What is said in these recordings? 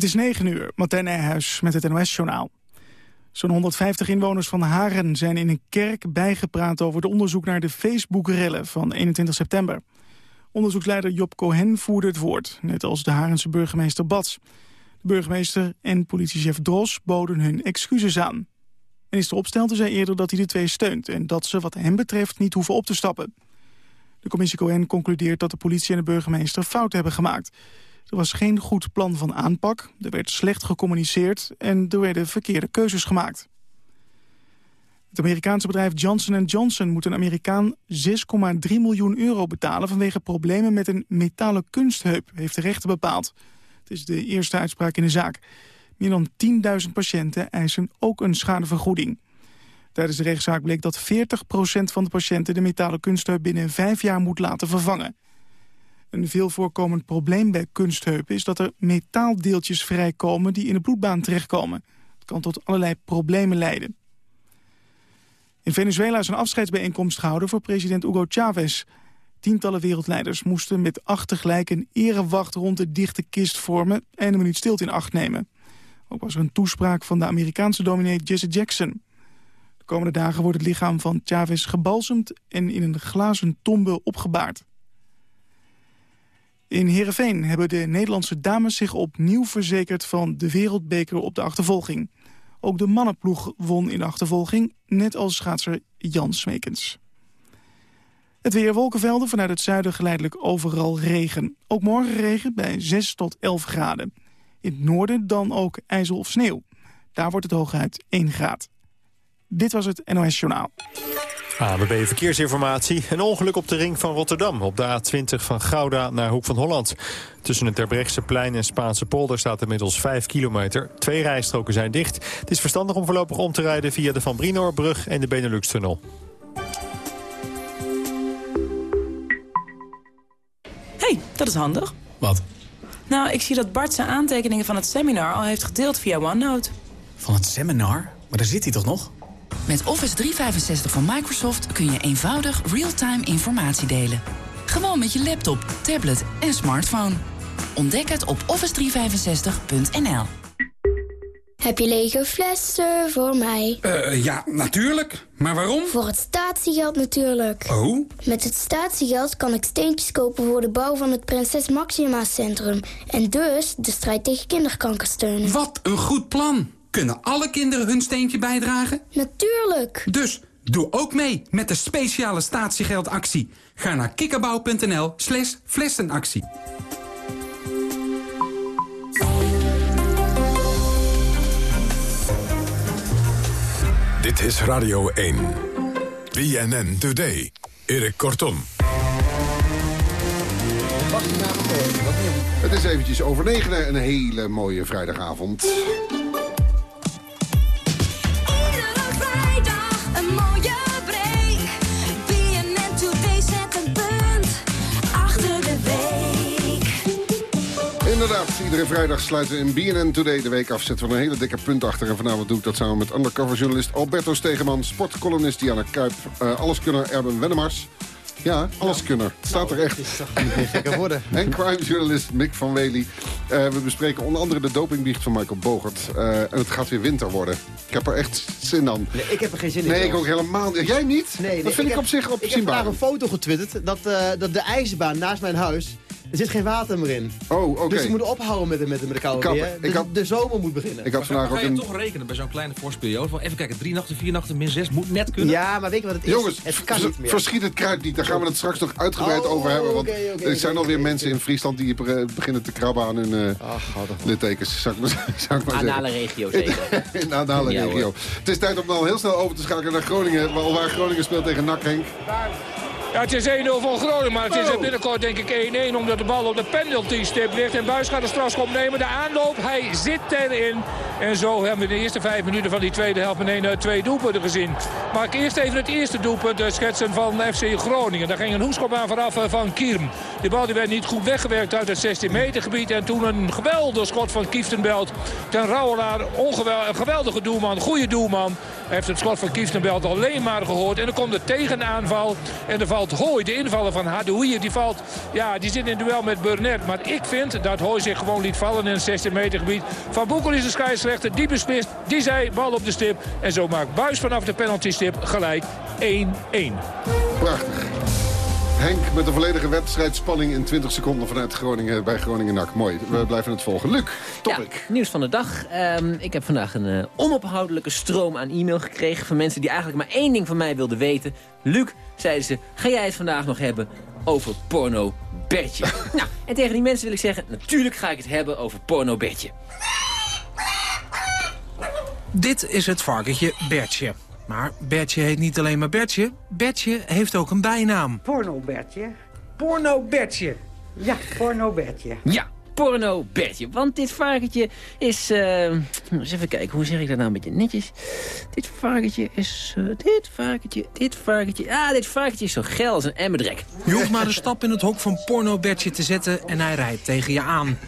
Het is 9 uur, Martijn Nijhuis met het NOS-journaal. Zo'n 150 inwoners van Haren zijn in een kerk bijgepraat... over het onderzoek naar de Facebook-rellen van 21 september. Onderzoeksleider Job Cohen voerde het woord, net als de Harense burgemeester Bats. De burgemeester en politiechef Dros boden hun excuses aan. Minister Opstelten zei eerder dat hij de twee steunt... en dat ze wat hem betreft niet hoeven op te stappen. De commissie Cohen concludeert dat de politie en de burgemeester fout hebben gemaakt... Er was geen goed plan van aanpak, er werd slecht gecommuniceerd... en er werden verkeerde keuzes gemaakt. Het Amerikaanse bedrijf Johnson Johnson moet een Amerikaan 6,3 miljoen euro betalen... vanwege problemen met een metalen kunstheup, heeft de rechter bepaald. Het is de eerste uitspraak in de zaak. Meer dan 10.000 patiënten eisen ook een schadevergoeding. Tijdens de rechtszaak bleek dat 40% van de patiënten... de metalen kunstheup binnen vijf jaar moet laten vervangen. Een veel voorkomend probleem bij kunstheupen is dat er metaaldeeltjes vrijkomen die in de bloedbaan terechtkomen. Het kan tot allerlei problemen leiden. In Venezuela is een afscheidsbijeenkomst gehouden voor president Hugo Chavez. Tientallen wereldleiders moesten met acht tegelijk een erewacht rond de dichte kist vormen en een minuut stilte in acht nemen. Ook was er een toespraak van de Amerikaanse dominee Jesse Jackson. De komende dagen wordt het lichaam van Chavez gebalsemd en in een glazen tombe opgebaard. In Heerenveen hebben de Nederlandse dames zich opnieuw verzekerd van de wereldbeker op de achtervolging. Ook de mannenploeg won in de achtervolging, net als schaatser Jan Smekens. Het weer wolkenvelden vanuit het zuiden geleidelijk overal regen. Ook morgen regen bij 6 tot 11 graden. In het noorden dan ook ijzel of sneeuw. Daar wordt het hooguit 1 graad. Dit was het NOS Journaal. ABB Verkeersinformatie. Een ongeluk op de ring van Rotterdam. Op de A20 van Gouda naar Hoek van Holland. Tussen het Terbrechtseplein en Spaanse polder staat inmiddels 5 kilometer. Twee rijstroken zijn dicht. Het is verstandig om voorlopig om te rijden via de Van Brinoorbrug en de Benelux-tunnel. hey, dat is handig. Wat? Nou, ik zie dat Bart zijn aantekeningen van het seminar al heeft gedeeld via OneNote. Van het seminar? Maar daar zit hij toch nog? Met Office 365 van Microsoft kun je eenvoudig real-time informatie delen. Gewoon met je laptop, tablet en smartphone. Ontdek het op office365.nl. Heb je lege flessen voor mij? Uh, ja, natuurlijk. Maar waarom? Voor het statiegeld natuurlijk. Oh? Met het statiegeld kan ik steentjes kopen voor de bouw van het Prinses Maxima Centrum. En dus de strijd tegen kinderkanker steunen. Wat een goed plan. Kunnen alle kinderen hun steentje bijdragen? Natuurlijk. Dus doe ook mee met de speciale statiegeldactie. Ga naar kikkerbouw.nl slash flessenactie. Dit is Radio 1. BNN Today. Erik Kortom. Het is eventjes over negenen. Een hele mooie vrijdagavond. Inderdaad. Iedere vrijdag sluiten we in BNN Today de week af. Zetten we een hele dikke punt achter. En vanavond doe ik dat samen met undercoverjournalist Alberto Stegeman... sportcolumnist Diana Kuip, uh, alleskunner Erben Wennemars... Ja, alleskunner. Het staat er echt. gekker worden. en crimejournalist Mick van Wely. Uh, we bespreken onder andere de dopingbiecht van Michael Bogert. Uh, en het gaat weer winter worden. Ik heb er echt zin aan. Nee, ik heb er geen zin in. Nee, ik ook helemaal niet. Jij niet? Nee, nee dat vind ik, ik op zich opzienbaar. Ik heb vandaag een foto getwitterd dat, uh, dat de ijsbaan naast mijn huis er zit geen water meer in. Oh, oké. Dus we moeten ophouden met, met, met de koude weer. Dus had, de zomer moet beginnen. Ik had vandaag ga je een... toch rekenen bij zo'n kleine vorstperiode? Van even kijken, drie nachten, vier nachten, min zes moet net kunnen. Ja, maar weet je wat het is? Jongens, het kan niet meer. verschiet het kruid niet. Daar gaan we het straks nog uitgebreid oh, over hebben. Want okay, okay, er zijn okay, alweer mensen in Friesland die beginnen te krabben aan hun uh, Ach, littekens. Zou ik maar, zou ik maar Anale regio zeker. in de anale ja, regio. Hoor. Het is tijd om al heel snel over te schakelen naar Groningen. Waar Groningen speelt tegen NAC Henk. Ja, het is 1-0 voor Groningen, maar het is binnenkort denk ik 1-1 omdat de bal op de penalty stip ligt. En Buis gaat de strafschop nemen. De aanloop, hij zit erin. En zo hebben we de eerste vijf minuten van die tweede helft meteen twee doelpunten gezien. Maar ik eerst even het eerste doelpunt schetsen van FC Groningen. Daar ging een hoekschop aan vanaf van Kierm. Die bal die werd niet goed weggewerkt uit het 16 meter gebied. En toen een geweldig schot van Kieftenbelt. Ten Rauwelaar, een geweldige doelman, goede doelman. Heeft het schot van Kieftenbelt alleen maar gehoord. En dan komt de tegenaanval. En er valt Hooi, de invaller van Hadouier. Die valt, ja, die zit in duel met Burnett. Maar ik vind dat Hooi zich gewoon liet vallen in het 16 meter gebied. Van Boekel is de scheidsrechter, die beslist. Die zei, bal op de stip. En zo maakt Buis vanaf de penaltystip gelijk 1-1. Prachtig. Henk met de volledige wedstrijdspanning in 20 seconden vanuit Groningen bij Groningen NAC. Mooi, we blijven het volgen. Luc, topic. Ja, nieuws van de dag. Ehm, ik heb vandaag een uh, onophoudelijke stroom aan e-mail gekregen... van mensen die eigenlijk maar één ding van mij wilden weten. Luc, zeiden ze, ga jij het vandaag nog hebben over porno Bertje? nou, en tegen die mensen wil ik zeggen, natuurlijk ga ik het hebben over porno Bertje. Dit is het varkentje Bertje. Maar Bertje heet niet alleen maar Bertje. Bertje heeft ook een bijnaam. Porno Bertje. Porno Bertje. Ja, porno Bertje. Ja, porno Bertje. Want dit varkentje is... Uh, eens even kijken, hoe zeg ik dat nou een beetje netjes? Dit varkentje is... Uh, dit varkentje, dit varkentje... Ah, dit varkentje is zo geil als een emmerdrek. Je hoeft maar een stap in het hok van porno Bertje te zetten... en hij rijdt tegen je aan.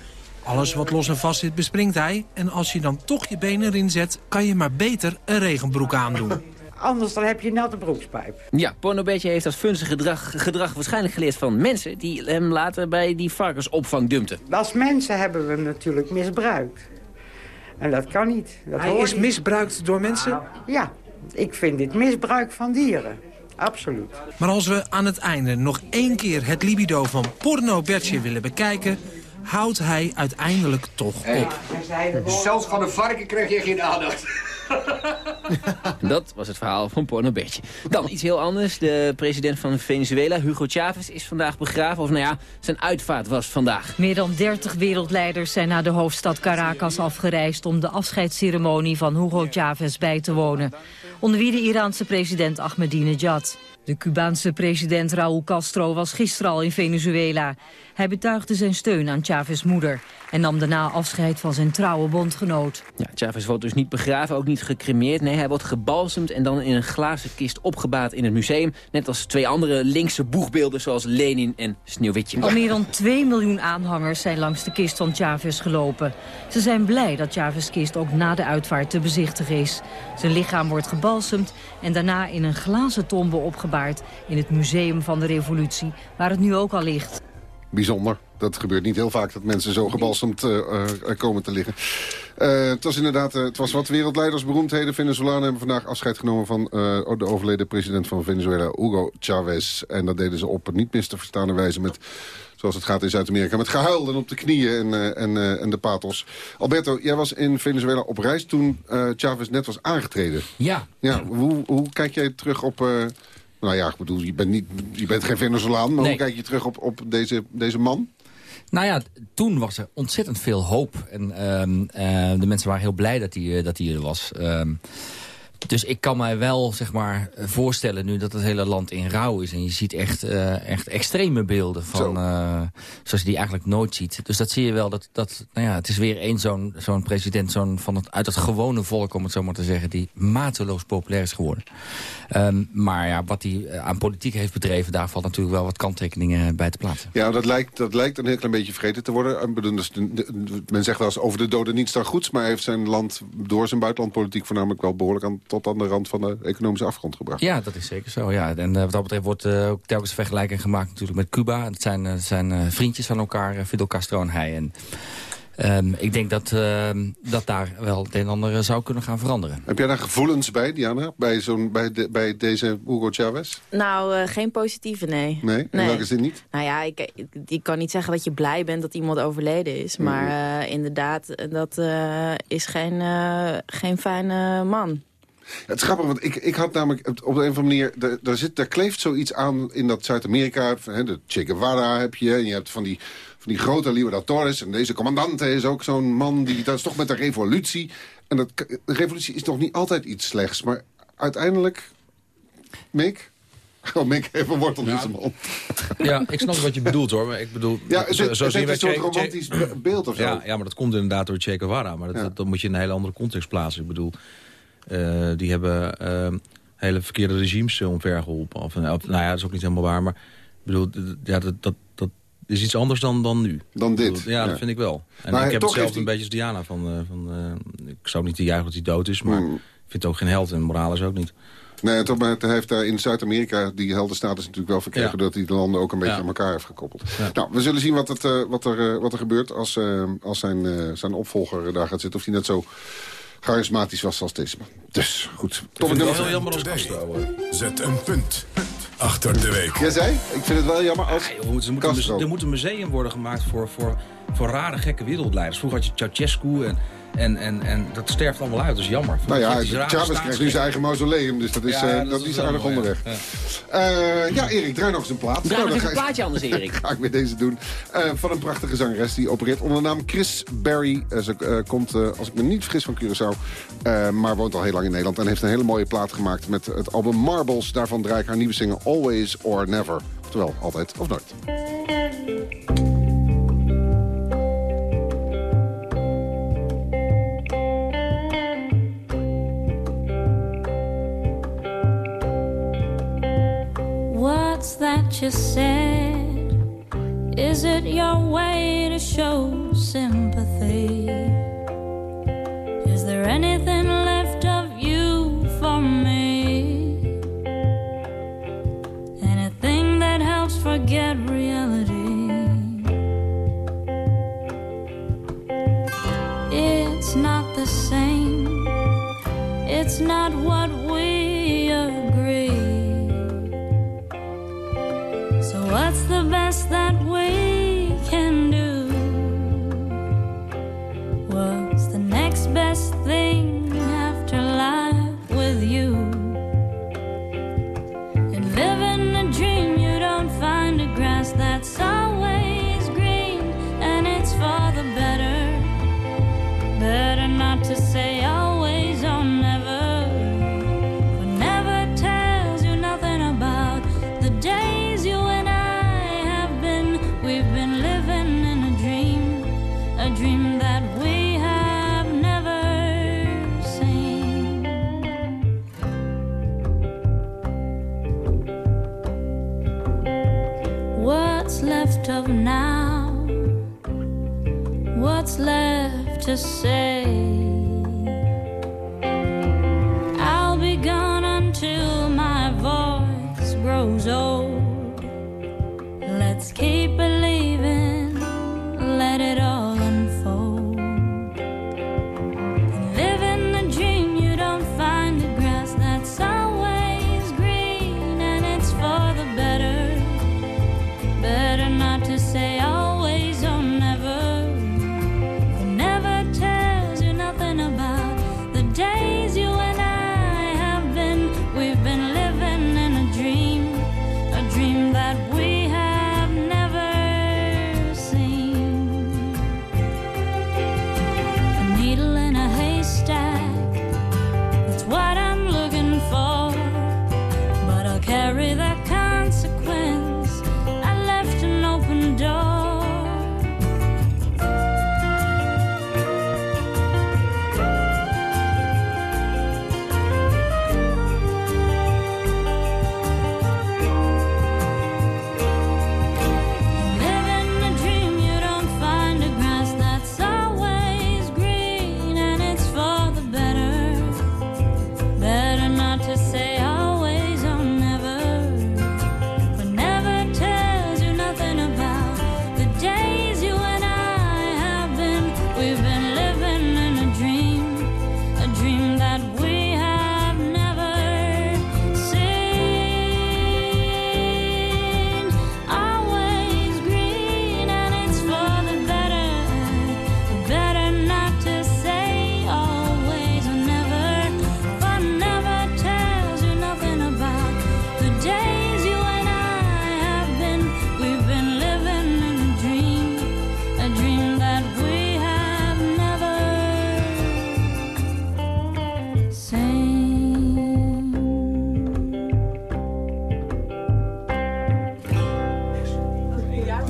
Alles wat los en vast zit bespringt hij. En als je dan toch je benen erin zet, kan je maar beter een regenbroek aandoen. Anders dan heb je net een broekspijp. Ja, Pornobetje heeft dat funzige gedrag, gedrag waarschijnlijk geleerd van mensen... die hem later bij die varkensopvang dumpten. Als mensen hebben we hem natuurlijk misbruikt. En dat kan niet. Dat hij is misbruikt door mensen? Nou, ja, ik vind dit misbruik van dieren. Absoluut. Maar als we aan het einde nog één keer het libido van Porno Bertje willen bekijken houdt hij uiteindelijk toch op. Zelfs van een varken krijg je geen aandacht. Dat was het verhaal van Porno Bertje. Dan iets heel anders. De president van Venezuela, Hugo Chavez, is vandaag begraven. Of nou ja, zijn uitvaart was vandaag. Meer dan 30 wereldleiders zijn naar de hoofdstad Caracas afgereisd... om de afscheidsceremonie van Hugo Chavez bij te wonen. Onder wie de Iraanse president Ahmadinejad. De Cubaanse president Raúl Castro was gisteren al in Venezuela. Hij betuigde zijn steun aan Chavez' moeder en nam daarna afscheid van zijn trouwe bondgenoot. Ja, Chavez wordt dus niet begraven, ook niet gecremeerd. Nee, hij wordt gebalsemd en dan in een glazen kist opgebaat in het museum. Net als twee andere linkse boegbeelden zoals Lenin en Sneeuwwitje. Al meer dan 2 miljoen aanhangers zijn langs de kist van Chavez gelopen. Ze zijn blij dat Chavez' kist ook na de uitvaart te bezichtigen is. Zijn lichaam wordt gebalsemd en daarna in een glazen tombe opgebaard... in het Museum van de Revolutie, waar het nu ook al ligt bijzonder. Dat gebeurt niet heel vaak dat mensen zo gebalsemd uh, komen te liggen. Uh, het was inderdaad, het was wat wereldleiders, beroemdheden. Venezolanen hebben vandaag afscheid genomen van de overleden president van Venezuela, Hugo Chavez. En dat deden ze op een niet mis te verstaande wijze met zoals het gaat in Zuid-Amerika, met gehuil en op de knieën en, en, en de pathos. Alberto, jij was in Venezuela op reis toen Chavez net was aangetreden. Ja. ja hoe, hoe kijk jij terug op nou ja, ik bedoel, je bent, niet, je bent geen Venezolaan, maar hoe kijk je terug op, op deze, deze man? Nou ja, toen was er ontzettend veel hoop. En uh, uh, de mensen waren heel blij dat hij, eh, dat hij er was. Uh, dus ik kan mij wel zeg maar, voorstellen nu dat het hele land in rouw is. En je ziet echt, uh, echt extreme beelden van, uh, zoals je die eigenlijk nooit ziet. Dus dat zie je wel. Dat, dat, nou ja, het is weer één zo'n zo'n president zo'n van het, uit het gewone volk, om het zo maar te zeggen... die mateloos populair is geworden. Um, maar ja, wat hij eh, aan politiek heeft bedreven... daar valt natuurlijk wel wat kanttekeningen bij te plaatsen. Ja, dat lijkt, dat lijkt een heel klein beetje vergeten te worden. Dus men zegt wel eens over de doden niets dan goeds... maar hij heeft zijn land door zijn buitenlandpolitiek... voornamelijk wel behoorlijk aan tot aan de rand van de economische afgrond gebracht. Ja, dat is zeker zo. Ja. En uh, wat dat betreft wordt uh, ook telkens vergelijking gemaakt natuurlijk met Cuba. Het zijn, uh, zijn vriendjes van elkaar, Fidel Castro en hij. En, um, ik denk dat, uh, dat daar wel het een en ander zou kunnen gaan veranderen. Heb jij daar gevoelens bij, Diana? Bij, zo'n bij, de, bij deze Hugo Chavez? Nou, geen positieve, nee. Nee? In welke zin niet? Nou ja, ik, ik, ik, kan niet zeggen dat je blij bent dat iemand overleden is. Maar mm. inderdaad, dat is geen, geen fijne man. Het is grappig, want ik, ik had namelijk op de een of andere manier... Daar, zit, daar kleeft zoiets aan in dat Zuid-Amerika. De Che Guevara heb je. En je hebt van die, van die grote Libertadores. En deze commandante is ook zo'n man. Die, dat is toch met de revolutie. En dat, de revolutie is nog niet altijd iets slechts. Maar uiteindelijk... Mick? Oh, Mick even wortel in zijn mond. Ja, ik snap wat je bedoelt hoor. Maar ik bedoel, ja, het, zo, zo het, zien een soort romantisch beeld of zo. Ja, ja, maar dat komt inderdaad door Che Guevara. Maar dat, dat, moet je in een hele andere context plaatsen. Ik bedoel, die hebben uh, hele verkeerde regimes omvergeholpen. Of, of, nou ja, dat is ook niet helemaal waar. Maar ik bedoel, ja, dat, dat, dat is iets anders dan, dan nu. Dan dit? Bedoel, ja, ja, dat vind ik wel. En maar ik heb hetzelfde een beetje als Diana. Van, uh, van, ik zou niet te juichen dat hij dood is, maar... Mm. vind het ook geen held en Morales ook niet. Nee, toch maar heeft daar in Zuid-Amerika die heldenstatus natuurlijk wel verkregen... Ja. dat hij de landen ook een beetje Ja. aan elkaar heeft gekoppeld. Nou, we zullen zien wat, het, eh, wat, er, eh, wat er gebeurt als, eh, als zijn, eh, zijn opvolger daar gaat zitten. Of hij net zo charismatisch was als deze man. Dus, goed. Tot het nummer Heel jammer als Zet een punt achter de week. Jij zei? Ik vind het wel jammer als... Ja, joh, er, moet een, Castro. er moet een museum worden gemaakt voor, voor, voor rare, gekke wereldleiders. Vroeger had je Ceausescu en, en, en, en dat sterft allemaal uit. Dat is jammer. Nou ja, Chavez krijgt nu zijn eigen mausoleum, dus dat is, Ja, eh, dat dat is aardig onderweg. ja. Eh, ja, Erik, draai nog eens een plaat. Draai nog dan eens ga een plaatje anders, Erik. ga ik weer deze doen. Eh, van een prachtige zangeres die opereert onder de naam Chris Berry. Ze komt, eh, als ik me niet vergis, van Curaçao. eh, maar woont al heel lang in Nederland. En heeft een hele mooie plaat gemaakt met het album Marbles. Daarvan draai ik haar nieuwe single Always or Never. Oftewel, altijd of nooit. That you said? Is it your way to show sympathy? Is there anything left of you for me? Anything that helps forget reality? It's not the same. It's not what we carry that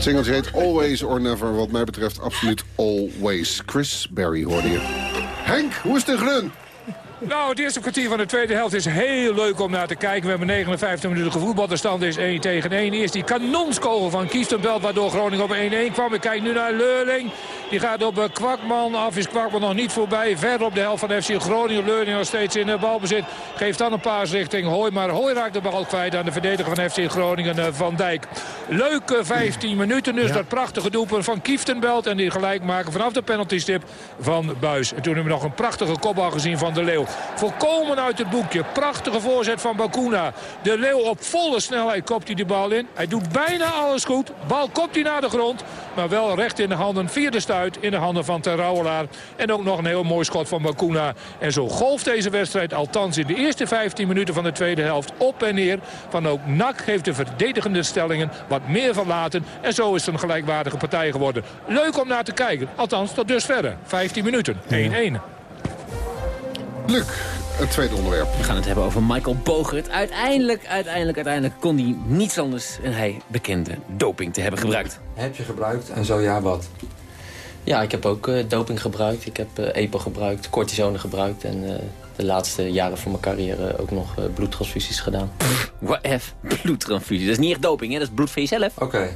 singeltje heet Always or Never. Wat mij betreft absoluut Always. Chris Berry hoorde je. Henk, hoe is in Grun? Nou, het eerste kwartier van de tweede helft is heel leuk om naar te kijken. We hebben 59 minuten gevoetbald. De stand is 1 tegen 1. Eerst die kanonskogel van Kiestenbelt, waardoor Groningen op 1-1 kwam. Ik kijk nu naar Leurling. Die gaat op eh, Kwakman af. Is Kwakman nog niet voorbij. Ver op de helft van FC Groningen. Leurling nog steeds in de balbezit. Geeft dan een paas richting Hooi. Maar Hooi raakt de bal kwijt aan de verdediger van FC Groningen, eh, Van Dijk. Leuke 15 minuten dus. Dat prachtige doelpunt van Kieftenbelt. En die gelijk maken vanaf de penaltystip van Buis. En toen hebben we nog een prachtige kopbal gezien van De Leeuw. Volkomen uit het boekje. Prachtige voorzet van Bakuna. De Leeuw op volle snelheid kopt hij de bal in. Hij doet bijna alles goed. Bal kopt hij naar de grond. Maar wel recht in de handen. Vierde stuit in de handen van Terrouwelaar. En ook nog een heel mooi schot van Bakuna. En zo golft deze wedstrijd althans in de eerste 15 minuten van de tweede helft op en neer. Van ook NAC geeft de verdedigende stellingen wat meer van laten. En zo is het een gelijkwaardige partij geworden. Leuk om naar te kijken. Althans tot dusverre. 15 minuten. 1-1. Luc, het tweede onderwerp. We gaan het hebben over Michael Bogert. Uiteindelijk, uiteindelijk, uiteindelijk kon hij niets anders... en hij bekende doping te hebben gebruikt. Heb je gebruikt en zo ja wat? Ja, ik heb ook eh, doping gebruikt. Ik heb eh, EPO gebruikt, cortisone gebruikt... en eh, de laatste jaren van mijn carrière ook nog eh, bloedtransfusies gedaan. What F? Bloedtransfusie. Dat is niet echt doping, hè? Dat is bloed van jezelf. Oké.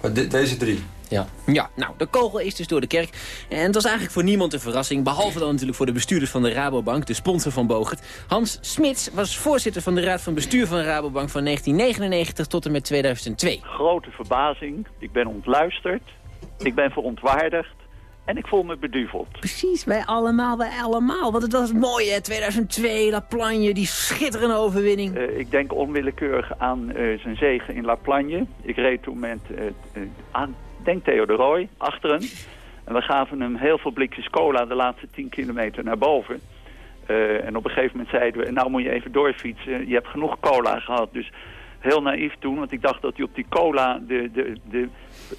Maar de- deze drie? Ja. Ja, nou, de kogel is dus door de kerk. En het was eigenlijk voor niemand een verrassing. Behalve dan natuurlijk voor de bestuurders van de Rabobank, de sponsor van Bogert. Hans Smits was voorzitter van de Raad van Bestuur van de Rabobank van 1999 tot en met 2002. Grote verbazing. Ik ben ontluisterd. Ik ben verontwaardigd. En ik voel me beduveld. Precies, wij allemaal, wij allemaal. Want het was mooi, hè? 2002, La Plagne, die schitterende overwinning. Eh, ik denk onwillekeurig aan eh, zijn zegen in La Plagne. Ik reed toen met, eh, aan, denk Theo de Roy, achteren. En we gaven hem heel veel blikjes cola de laatste 10 kilometer naar boven. Eh, en op een gegeven moment zeiden we, nou moet je even doorfietsen. Je hebt genoeg cola gehad. Dus heel naïef toen, want ik dacht dat hij op die cola de, de, de,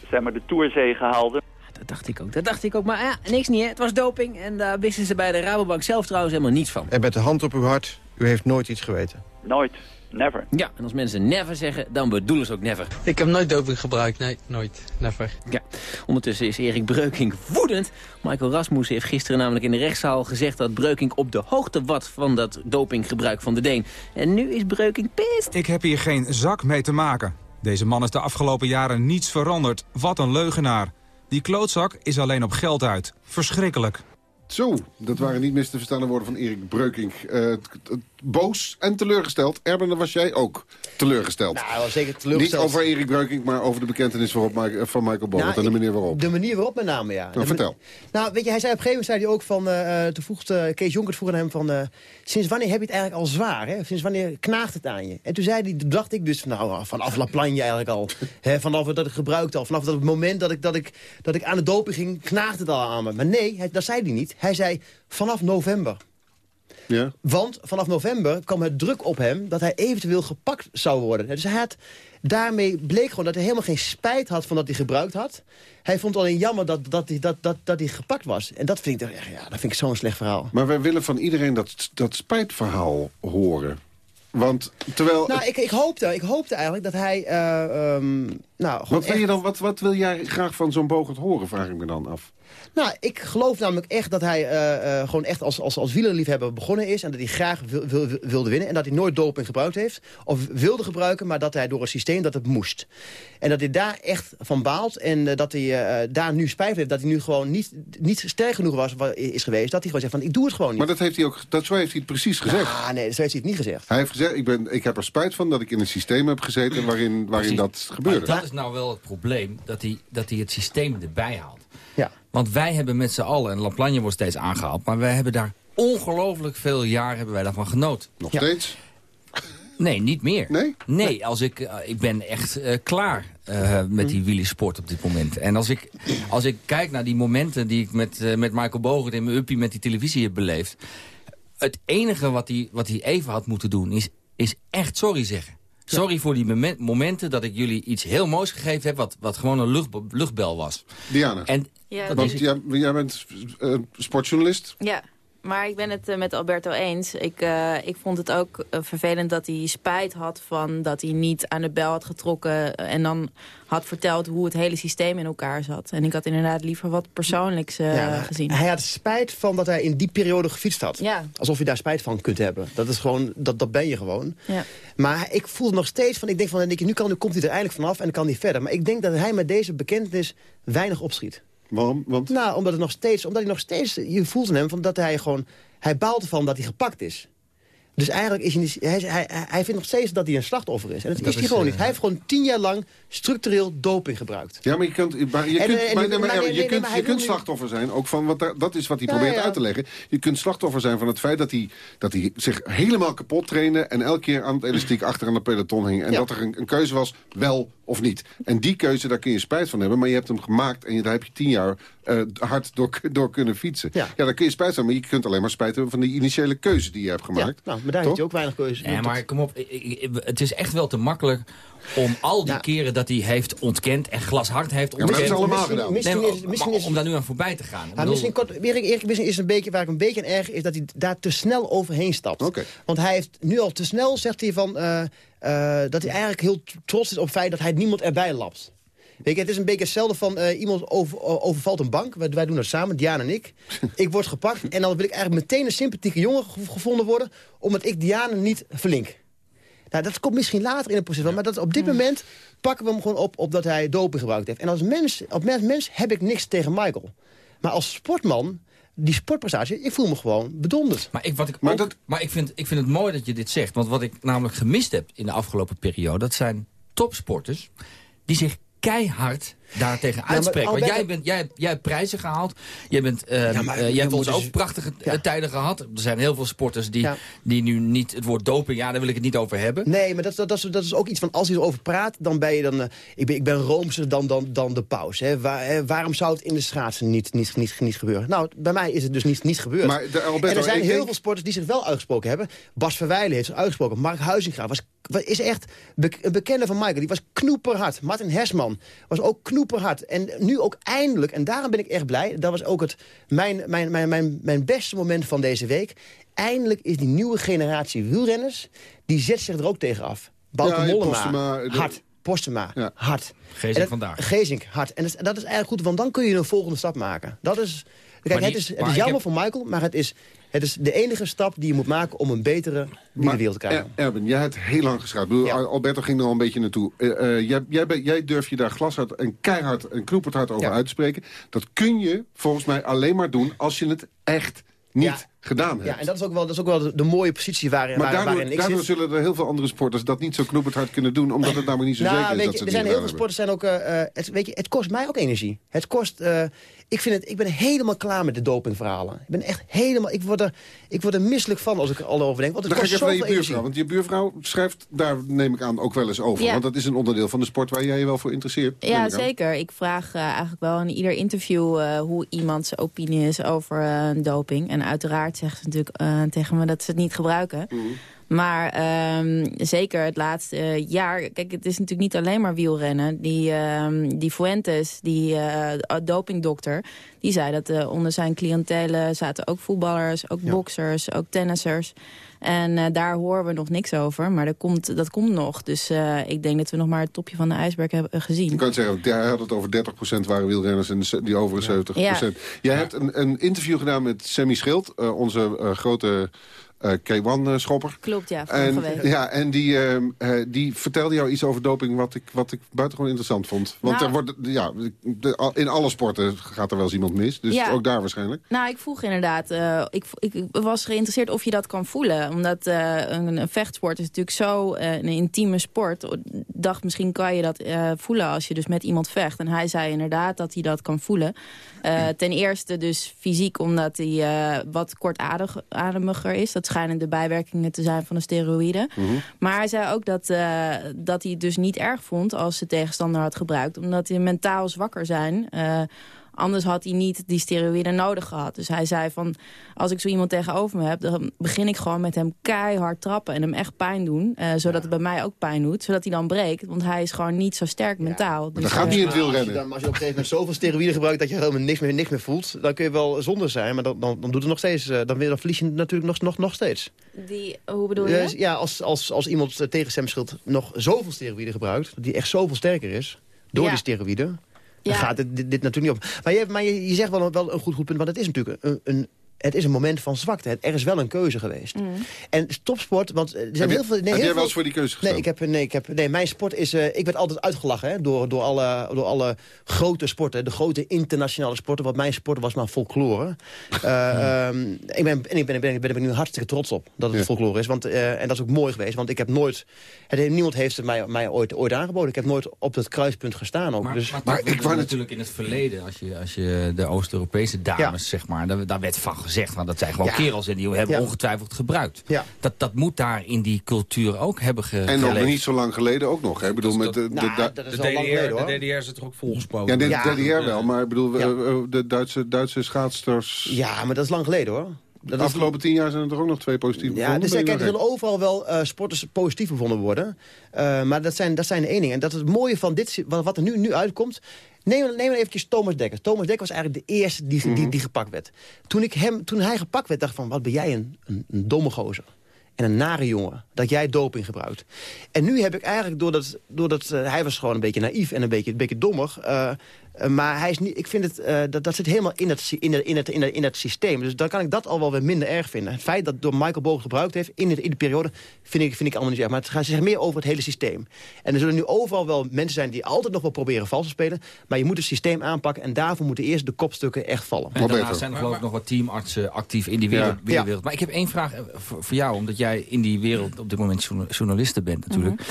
zeg maar de tourzege haalde. Dat dacht ik ook, dat dacht ik ook. Maar ja, niks niet, hè? Het was doping. En daar wisten ze bij de Rabobank zelf trouwens helemaal niets van. En met de hand op uw hart, u heeft nooit iets geweten. Nooit. Never. Ja, en als mensen never zeggen, dan bedoelen ze ook never. Ik heb nooit doping gebruikt, nee, nooit. Never. Ja, ondertussen is Erik Breukink woedend. Michael Rasmussen heeft gisteren namelijk in de rechtszaal gezegd... dat Breukink op de hoogte was van dat dopinggebruik van de Deen. En nu is Breukink pist. Ik heb hier geen zak mee te maken. Deze man is de afgelopen jaren niets veranderd. Wat een leugenaar. Die klootzak is alleen op geld uit. Verschrikkelijk. Zo, dat waren niet mis te verstaande woorden van Erik Breukink. Eh, boos en teleurgesteld. Erben, dan was jij ook teleurgesteld. Nou, zeker teleurgesteld. Niet over Erik Breukink, maar over de bekentenis Ma- van Michael Bogert Nou, en de manier waarop. De manier waarop met name, ja. Nou, vertel. Nou, weet je, hij zei op een gegeven moment zei hij ook van... eh, eh, toen vroeg eh, Kees Jonkert vroeg aan hem van... eh, sinds wanneer heb je het eigenlijk al zwaar? Hè? Sinds wanneer knaagt het aan je? En toen zei hij, dacht ik dus, van, nou, vanaf La Plagne eigenlijk al. hè, vanaf dat ik gebruikte al. Vanaf dat moment dat ik, dat, ik, dat ik aan de doping ging, knaagt het al aan me. Maar nee, hij, dat zei hij niet. Hij zei, vanaf november. Ja. Want vanaf november kwam het druk op hem dat hij eventueel gepakt zou worden. Dus hij had, daarmee bleek gewoon dat hij helemaal geen spijt had van dat hij gebruikt had. Hij vond alleen jammer dat, dat, hij, dat, dat, dat hij gepakt was. En dat vind ik, ja, dat vind ik zo'n slecht verhaal. Maar wij willen van iedereen dat, dat spijtverhaal horen. Want terwijl... Nou, ik, ik, hoopte, ik hoopte eigenlijk dat hij... eh, ehm, nou, wat, wil je dan, wat, wat wil jij graag van zo'n Bogert horen, vraag ik me dan af. Nou, ik geloof namelijk echt dat hij eh, eh, gewoon echt als, als, als wielerliefhebber begonnen is. En dat hij graag wil, wil- wilde winnen. En dat hij nooit doping gebruikt heeft. Of wilde gebruiken, maar dat hij door een systeem dat het moest. En dat hij daar echt van baalt. En eh, dat hij eh, daar nu spijt van heeft. Dat hij nu gewoon niet, niet sterk genoeg was, wa- is geweest. Dat hij gewoon zegt van, ik doe het gewoon niet. Maar dat heeft hij ook, dat, zo heeft hij het precies gezegd. Ah, nee, zo heeft hij het niet gezegd. Hij heeft gezegd, ik, ben, ik heb er spijt van dat ik in een systeem heb gezeten waarin, waarin dat gebeurde. Maar dat is nou wel het probleem, dat hij, dat hij het systeem erbij haalt. Ja. Want wij hebben met z'n allen, en La Plagne wordt steeds aangehaald... maar wij hebben daar ongelooflijk veel jaar hebben wij daarvan genoten. Nog steeds? Nee, niet meer. Nee? Nee, als ik, eh, ik ben echt eh, klaar eh, met die wielersport op dit moment. En als ik, als ik kijk naar die momenten die ik met, eh, met Michael Bogert in mijn uppie met die televisie heb beleefd... het enige wat hij, wat hij even had moeten doen is, is echt sorry zeggen. Sorry voor die momen- momenten dat ik jullie iets heel moois gegeven heb... wat, wat gewoon een lucht, luchtbel was. Diana, En Ja, want is- jij, jij bent eh, sportjournalist. Ja. Maar ik ben het eh, met Alberto eens. Ik, eh, ik vond het ook eh, vervelend dat hij spijt had van dat hij niet aan de bel had getrokken... en dan had verteld hoe het hele systeem in elkaar zat. En ik had inderdaad liever wat persoonlijks Ja, gezien. Hij had spijt van dat hij in die periode gefietst had. Ja. Alsof je daar spijt van kunt hebben. Dat is gewoon, dat, dat ben je gewoon. Ja. Maar ik voel nog steeds van, ik denk van, nu, kan, nu komt hij er eindelijk vanaf en dan kan hij verder. Maar ik denk dat hij met deze bekentenis weinig opschiet. Waarom? Want... Nou, omdat, het nog steeds, omdat hij nog steeds, je voelt aan hem van dat hij gewoon, hij baalt ervan dat hij gepakt is. Dus eigenlijk is hij, niet- hij, hij, hij vindt nog steeds dat hij een slachtoffer is. En dat, Dat is hij gewoon niet. Hij heeft gewoon tien jaar lang structureel doping gebruikt. Ja, maar je kunt, maar je En, kunt, en- maar, nee, maar maar Erwin, nee, je nee, kunt, je kunt slachtoffer zijn, ook van wat dat is wat hij Ja, probeert ja. uit te leggen. Je kunt slachtoffer zijn van het feit dat hij, dat hij zich helemaal kapot trainde... en elke keer aan het elastiek achter aan de peloton hing. En Ja. dat er een, een keuze was, wel of niet. En die keuze, daar kun je spijt van hebben. Maar je hebt hem gemaakt en je, daar heb je tien jaar eh, hard door, door kunnen fietsen. Ja. daar kun je spijt van, maar je kunt alleen maar spijt hebben... van die initiële keuze die je hebt gemaakt. nou, maar daar heeft hij ook weinig keuze. Nee, maar kom op. het is echt wel te makkelijk om al die keren dat hij heeft ontkend... en glashard heeft maar dat ontkend... is allemaal Misschien- gedaan. misschien Nee, is- misschien maar is- om daar nu aan voorbij te gaan. Ik Ja, bedoel- misschien kort, Erik, Erik misschien is een beetje, waar ik een beetje aan erg is dat hij daar te snel overheen stapt. Want hij heeft nu al te snel, zegt hij, van, eh, eh, dat hij eigenlijk heel trots is op het feit dat hij niemand erbij lapt. Weet je, het is een beetje hetzelfde van eh, iemand over, overvalt een bank. Wij, wij doen dat samen, Diana en ik. Ik word gepakt en dan wil ik eigenlijk meteen een sympathieke jongen ge- gevonden worden... omdat ik Diana niet verlink. Nou, dat komt misschien later in het proces wel. Maar dat, op dit moment pakken we hem gewoon op, op dat hij doping gebruikt heeft. En als mens, op mens, mens heb ik niks tegen Michael. Maar als sportman, die sportprestatie, ik voel me gewoon bedonderd. Maar, ik, wat ik maar, maar ik, vind, ik vind het mooi dat je dit zegt. Want wat ik namelijk gemist heb in de afgelopen periode... dat zijn topsporters die zich keihard daartegen maar uitspreken. Want jij, bent, jij, hebt- jij hebt prijzen gehaald. Jij, bent, eh, Ja, maar eh, je jij hebt ons dus- ook prachtige eh, tijden gehad. Er zijn heel veel sporters die, die nu niet het woord doping... ja, daar wil ik het niet over hebben. Nee, maar dat, dat, dat, is, dat is ook iets van als hij erover praat, dan ben je dan... eh, ik, ben, ik ben roomser dan, dan, dan de paus. Hè. Waar, hè, waarom zou het in de schaatsen niet, niet, niet, niet gebeuren? Nou, bij mij is het dus niet, niet gebeurd. Maar de- Alberto, en er zijn heel denk- veel sporters die zich wel uitgesproken hebben. Bas Verwijlen heeft zich uitgesproken. Mark Huizinga was, was- is echt een bekende van Michael. Die was knoeperhard. Martin Hersman was ook knoeperhard. En nu ook eindelijk, en daarom ben ik echt blij... dat was ook het, mijn, mijn, mijn, mijn, mijn beste moment van deze week... eindelijk is die nieuwe generatie wielrenners... die zet zich er ook tegen af. Bauke Ja, Mollema, Postema, de- hard. Postema, hard. Geesink En dat- vandaag. Geesink, hard. En dat is, dat is eigenlijk goed, want dan kun je een volgende stap maken. Dat is... Kijk, die- het is, het is jammer heb- voor Michael, maar het is, het is de enige stap die je moet maken... om een betere wielerwereld te krijgen. Er- Erben, jij hebt heel lang bedoel, Alberto ging er al een beetje naartoe. Eh, eh, jij, jij, jij durf je daar glashard en keihard en knoeperhard over uit te spreken. Dat kun je volgens mij alleen maar doen als je het echt niet gedaan hebt. Ja, en dat is ook wel, dat is ook wel de, de mooie positie waarin, maar waar- waarin daardoor, ik daardoor zit. zullen er heel veel andere sporters dat niet zo knoeperd hard kunnen doen. Omdat het namelijk niet zo Nou, zeker is weet dat je, ze er zijn heel veel sporters zijn ook... eh, het, weet je, het kost mij ook energie. Het kost... ik, vind het, ik ben helemaal klaar met de dopingverhalen. Ik ben echt helemaal... Ik word er, ik word er misselijk van als ik er al over denk. Want het Dan ga ik kost even naar je buurvrouw. energie. Want je buurvrouw schrijft daar, neem ik aan, ook wel eens over. Ja. Want dat is een onderdeel van de sport waar jij je wel voor interesseert. Ja, ik aan. zeker. Ik vraag eh, eigenlijk wel in ieder interview eh, hoe iemand zijn opinie is over eh, doping. En uiteraard zegt ze natuurlijk eh, tegen me dat ze het niet gebruiken. Mhm. Maar ehm, zeker het laatste jaar... Kijk, het is natuurlijk niet alleen maar wielrennen. Die, ehm, die Fuentes, die eh, dopingdokter... die zei dat eh, onder zijn cliëntelen zaten ook voetballers... ook boxers, ook tennissers... En eh, daar horen we nog niks over, maar dat komt, dat komt nog. Dus ik denk dat we nog maar het topje van de ijsberg hebben gezien. Je kan het zeggen, hij had het over 30% waren wielrenners en die over 70%. Ja. Jij hebt een, een interview gedaan met Sammy Schild, onze grote K1-schopper. Klopt, ja, En, ja, en die, eh, eh, die vertelde jou iets over doping wat ik, wat ik buitengewoon interessant vond. Want Nou- er wordt, ja, de- in alle sporten gaat er wel eens iemand mis. Dus Ja. ook daar waarschijnlijk. Nou, ik vroeg inderdaad, eh, ik, ik, was geïnteresseerd of je dat kan voelen. Omdat eh, een, een vechtsport is natuurlijk zo eh, een intieme sport. Dacht, misschien kan je dat eh, voelen als je dus met iemand vecht. En hij zei inderdaad dat hij dat kan voelen. Eh, ten eerste dus fysiek, omdat hij eh, wat kortademiger is. Dat schijnen de bijwerkingen te zijn van de steroïden. Maar hij zei ook dat, eh, dat hij het dus niet erg vond als de tegenstander had gebruikt. Omdat hij mentaal zwakker zijn... eh, Anders had hij niet die steroïden nodig gehad. Dus hij zei van, als ik zo iemand tegenover me heb... dan begin ik gewoon met hem keihard trappen en hem echt pijn doen. eh, zodat het bij mij ook pijn doet. Zodat hij dan breekt. Want hij is gewoon niet zo sterk mentaal. Dus, dat gaat eh, niet in het Als je, dan, als je op een gegeven moment zoveel steroïden gebruikt... dat je helemaal niks meer, niks meer voelt, dan kun je wel zonder zijn. Maar dan, dan, dan doet het nog steeds. eh, dan, weer- dan verlies je natuurlijk nog, nog, nog steeds. Die, hoe bedoel je? Ja, ja, als, als, als iemand eh, tegen Sam Schild nog zoveel steroïden gebruikt... die echt zoveel sterker is, door Ja. die steroïden... Ja. gaat dit, dit, dit natuurlijk niet op. Maar je, maar je, je zegt wel, een- wel een goed, goed punt, want het is natuurlijk een... een het is een moment van zwakte. Er is wel een keuze geweest. En topsport, want eh, er zijn Heb je- heel veel... Nee, heb heel jij wel eens voor die keuze gestaan? Nee, ik heb, nee, ik heb, nee mijn sport is... eh, ik werd altijd uitgelachen hè, door, door, alle, door alle grote sporten. De grote internationale sporten. Want mijn sport was maar folklore. Eh, ehm, ik ben, en ik ben, ben, ben, ben ik nu hartstikke trots op dat het folklore is. Want, eh, en dat is ook mooi geweest. Want ik heb nooit... Het, niemand heeft het mij, mij ooit, ooit aangeboden. Ik heb nooit op dat kruispunt gestaan ook. Maar, dus, maar, ik wou natuurlijk in het verleden, als je, als je de Oost-Europese dames, zeg maar, daar, daar werd van gezegd, want dat zijn gewoon Ja. kerels en die hebben Ja. ongetwijfeld gebruikt. Ja. Dat, dat moet daar in die cultuur ook hebben ge En nog geleefd. niet zo lang geleden ook nog. Hè? Ik bedoel, met de, de, Nou, is De al lang DDR, geleden, hoor. de DDR is er toch ook volgesproken? ja, de. DDR wel, maar ik bedoel, Ja. eh, eh, de Duitse, Duitse schaatsters... Ja, maar dat is lang geleden hoor. De afgelopen tien jaar zijn er toch ook nog twee positieve Ja, bevonden? dus Ben je kijk, er zullen overal wel eh, sporters positief bevonden worden. Eh, maar dat zijn, dat zijn de. En dat is het mooie van dit, wat, wat er nu, nu uitkomt. Neem, neem eventjes Thomas Dekker. Thomas Dekker was eigenlijk de eerste die, die, die gepakt werd. Toen, ik hem, toen hij gepakt werd, dacht ik van, wat ben jij een, een, een domme gozer. En een nare jongen, dat jij doping gebruikt. En nu heb ik eigenlijk, doordat, doordat eh, hij was gewoon een beetje naïef en een beetje, een beetje dommer... eh, maar hij is niet, ik vind het, eh, dat, dat zit helemaal in het, in, het, in, het, in, het, in het systeem. Dus dan kan ik dat al wel weer minder erg vinden. Het feit dat door Michael Boog gebruikt heeft in, het, in de periode... Vind ik, vind ik allemaal niet erg. Maar het gaat zich meer over het hele systeem. En er zullen nu overal wel mensen zijn die altijd nog wel proberen vals te spelen. Maar je moet het systeem aanpakken. En daarvoor moeten eerst de kopstukken echt vallen. En daarnaast zijn er geloof ik nog wat teamartsen actief in die wereld, Ja. wielerwereld. Maar ik heb één vraag eh, voor, voor jou, omdat jij in die wereld op dit moment journa- journaliste bent natuurlijk.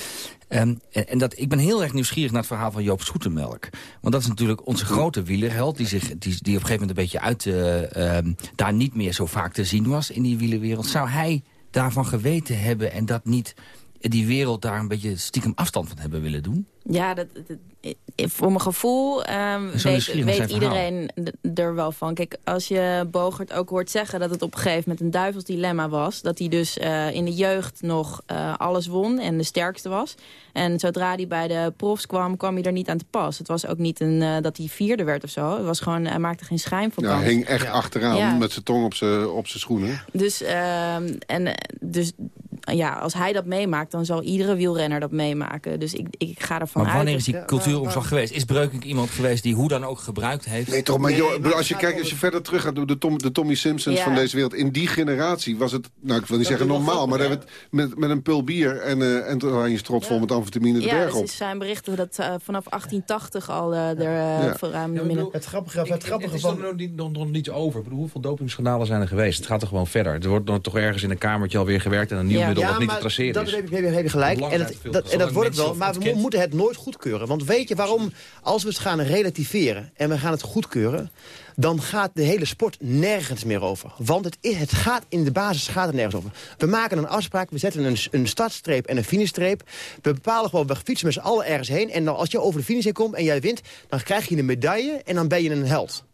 Ehm, en, en dat, ik ben heel erg nieuwsgierig naar het verhaal van Joop Soetemelk. Want dat is natuurlijk onze grote wielerheld... die, zich, die, die op een gegeven moment een beetje uit... eh, ehm, daar niet meer zo vaak te zien was in die wielerwereld. Zou hij daarvan geweten hebben en dat niet... die wereld daar een beetje stiekem afstand van hebben willen doen? Ja, dat, dat- voor mijn gevoel ehm, weet, weet iedereen er wel van. Kijk, als je Bogert ook hoort zeggen dat het op een gegeven moment een duivels dilemma was. Dat hij dus eh, in de jeugd nog eh, alles won en de sterkste was. En zodra hij bij de profs kwam, kwam hij er niet aan te pas. Het was ook niet een, eh, dat hij vierde werd of zo. Het was gewoon, hij maakte geen schijn van Ja, kans. hij hing echt achteraan Ja. met zijn tong op zijn op zijn schoenen. Dus, ehm, en, dus ja, als hij dat meemaakt, dan zal iedere wielrenner dat meemaken. Dus ik, ik ga ervan Maar uit... wanneer is die cultuuromslag geweest? Is Breukink iemand geweest die hoe dan ook gebruikt heeft? Nee, toch, maar, joh, als je kijkt, als je verder terug gaat door de, Tom, de Tommy Simpsons Ja. van deze wereld. In die generatie was het, nou ik wil niet zeggen normaal, maar werd met, met een pul bier en, eh en je strot vol met amfetamine de Ja, berg dus op. er zijn berichten dat eh, vanaf 1880 al eh, er Ja. voor ruim Ja, maar minder... Het grappige, het ik- grappige het is van... nog niet, nog, nog niet over. Ik bedoel, hoeveel dopingschandalen zijn er geweest? Het gaat toch gewoon verder. Er wordt dan toch ergens in een kamertje alweer gewerkt... en een nieuw Ja. Middel Ja, dat niet te maar traceren dat is. heb je, heb je- heb je gelijk. En, dat, en dat wordt het wel. Maar we moeten het nooit goedkeuren. Want weet je waarom, als we het gaan relativeren en we gaan het goedkeuren... dan gaat de hele sport nergens meer over. Want het, is, het gaat in de basis gaat het nergens over. We maken een afspraak, we zetten een, een startstreep en een finishstreep. We bepalen gewoon, we fietsen met z'n allen ergens heen. En dan, als je over de finish heen komt en jij wint... dan krijg je een medaille en dan ben je een held.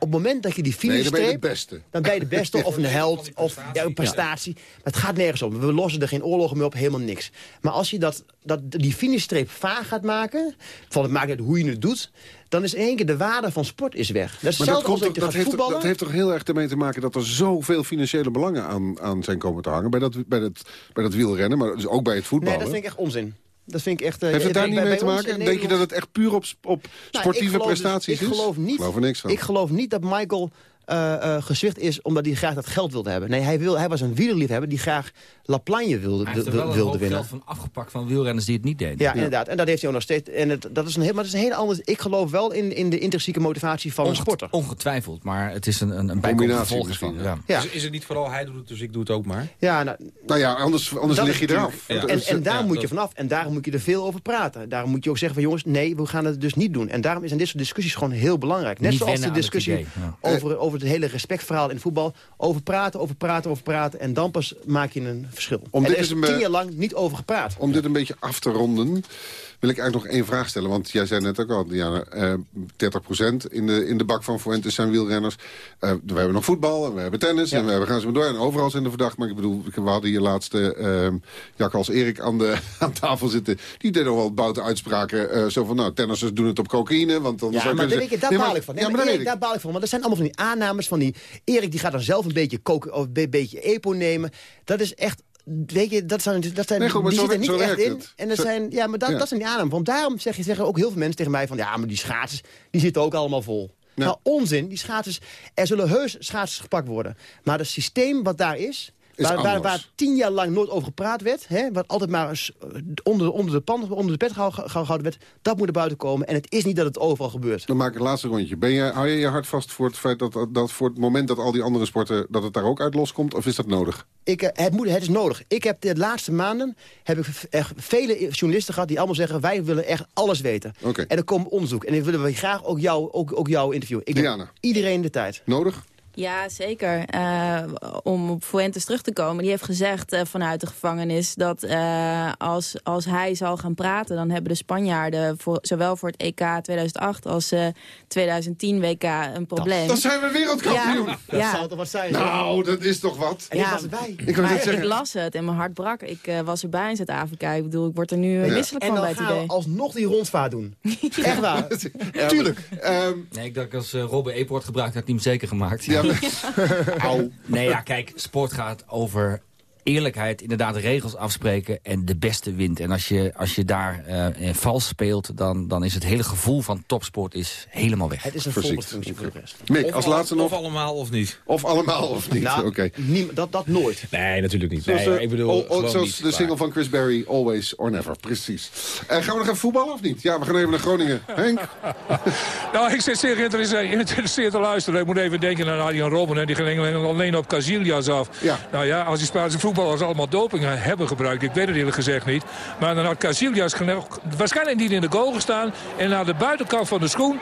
Op het moment dat je die Nee, dan ben je de finishstreep... beste. Dan ben je de beste of een held of ja, een prestatie. Maar het gaat nergens om. We lossen er geen oorlogen meer op, helemaal niks. Maar als je dat, dat, die finishstreep vaag gaat maken... van het maakt uit hoe je het doet... dan is in één keer de waarde van sport is weg. Dat is Maar komt heeft, voetballen. dat heeft toch heel erg ermee te maken dat er zoveel financiële belangen aan, aan zijn komen te hangen. Bij dat, bij, dat, bij dat wielrennen, maar dus ook bij het voetballen. Nee, dat vind ik echt onzin. Dat vind ik echt... eh, Heeft het daar niet mee te maken? Denk je dat het echt puur op, op Nou, sportieve dus- prestaties ik is? Geloof niet, Ik geloof er niks van. Ik geloof niet dat Michael eh eh gezwicht is omdat hij graag dat geld wilde hebben. Nee, hij, wil, hij was een wielerliefhebber die graag La Plagne wilde, Hij heeft er wel een hoop winnen. geld van afgepakt van wielrenners die het niet deden. Ja, inderdaad. En dat heeft hij ook nog steeds. En het, dat is een heel, maar dat is een hele andere. Ik geloof wel in, in de intrinsieke motivatie van een sporter. Ongetwijfeld, maar het is een, een, een bijkomend ervan. Ja. Ja. Is, is het niet vooral hij doet het, dus ik doe het ook maar? Ja, nou, Nou ja, anders, anders lig je eraf. Ja. En, en daar ja, moet dat- je vanaf. En daarom moet je er veel over praten. Daarom moet je ook zeggen van jongens, nee, we gaan het dus niet doen. En daarom zijn dit soort discussies gewoon heel belangrijk. Net Niet zoals de discussie over, over het hele respectverhaal in voetbal. Over praten, over praten, over praten. En dan pas maak je een verschil. Om en dit er is een, tien jaar lang niet over gepraat. Om dit een beetje af te ronden wil ik eigenlijk nog één vraag stellen. Want jij zei net ook al, Diana, eh 30% in de, in de bak van Fuentes zijn wielrenners. Eh, we hebben nog voetbal, en we hebben tennis, en we hebben, gaan ze maar door. En overal zijn de verdacht. Maar ik bedoel, we hadden hier laatste Jak als Erik aan, de, aan tafel zitten. Die deed nog wel boute uitspraken. eh, zo van, nou, tennissers doen het op cocaïne. Want dan Ja, maar daar, je, daar baal ik van. Ja, Nee, maar maar dat Erik, ik. daar baal ik van. Want er zijn allemaal van die aannames van die... Erik die gaat dan zelf een beetje koken of een beetje EPO nemen. Dat is echt... Weet je, dat zijn, dat zijn, Nee, goed, maar die zitten niet echt in. het. En Zo- zijn, ja, maar dat, Ja. dat zijn die aannames. Want daarom zeg je, zeggen ook heel veel mensen tegen mij van... ja, maar die schaatsers, die zitten ook allemaal vol. Nou, onzin. Die schaatsers, er zullen heus schaatsers gepakt worden. Maar het systeem wat daar is... Waar, waar, anders. waar tien jaar lang nooit over gepraat werd... Hè, wat altijd maar eens, eh, onder, onder, de pan, onder de pet gehou- gehouden werd... dat moet er buiten komen. En het is niet dat het overal gebeurt. Dan maak ik het laatste rondje. Ben je, hou je je hart vast voor het feit dat, dat, voor het moment dat al die andere sporten... dat het daar ook uit loskomt? Of is dat nodig? Ik, eh, het, moet, het is nodig. Ik heb de laatste maanden heb ik echt vele journalisten gehad die allemaal zeggen... wij willen echt alles weten. Oké. En er komt onderzoek. En dan willen we graag ook jou, ook, ook jou interviewen. Ik Diana. iedereen de tijd. Nodig? Ja, zeker. Eh, om op Fuentes terug te komen. Die heeft gezegd eh, vanuit de gevangenis dat eh, als, als hij zal gaan praten... dan hebben de Spanjaarden voor, zowel voor het EK 2008 als eh 2010 WK een probleem. Dan zijn we wereldkampioen. Ja, Dat ja. zou toch wat zijn? Nou, dat is toch wat? En Ja, was erbij. Ik las het en mijn hart brak. Ik eh, was erbij in Zuid-Afrika. Ik bedoel, ik word er nu Ja. misselijk En van dan bij het gaan we idee. alsnog die rondvaart doen. Echt waar. Ja, Tuurlijk. Ehm, Nee, ik dacht als uh, Robbe Eport gebruikt, had hij hem zeker gemaakt. ja, Au. Nee, ja, kijk, sport gaat over eerlijkheid, inderdaad regels afspreken en de beste wint. En als je, als je daar eh, vals speelt, dan, dan is het hele gevoel van topsport is helemaal weg. Het is een voorbeeldfunctie voor de rest. Mick, Of als al- laatste nog... Of allemaal of niet. Of allemaal of niet? Nou, Oké. dat, dat nooit. Nee, natuurlijk niet. Zoals, Nee, de- ik bedoel, oh, oh, zoals niet. de Maar- single van Chris Berry, Always or Never. Precies. Eh, gaan we nog even voetballen of niet? Ja, we gaan even naar Groningen. Henk? Nou, ik zit zeer geïnteresseerd geïnteresseerd te luisteren. Ik moet even denken aan Arjen Robben. En die ging alleen op Casillas af. Ja. Nou ja, als die Spaanse voetballers allemaal doping hebben gebruikt. Ik weet het eerlijk gezegd niet. Maar dan had Casillas waarschijnlijk niet in de goal gestaan. En aan de buitenkant van de schoen...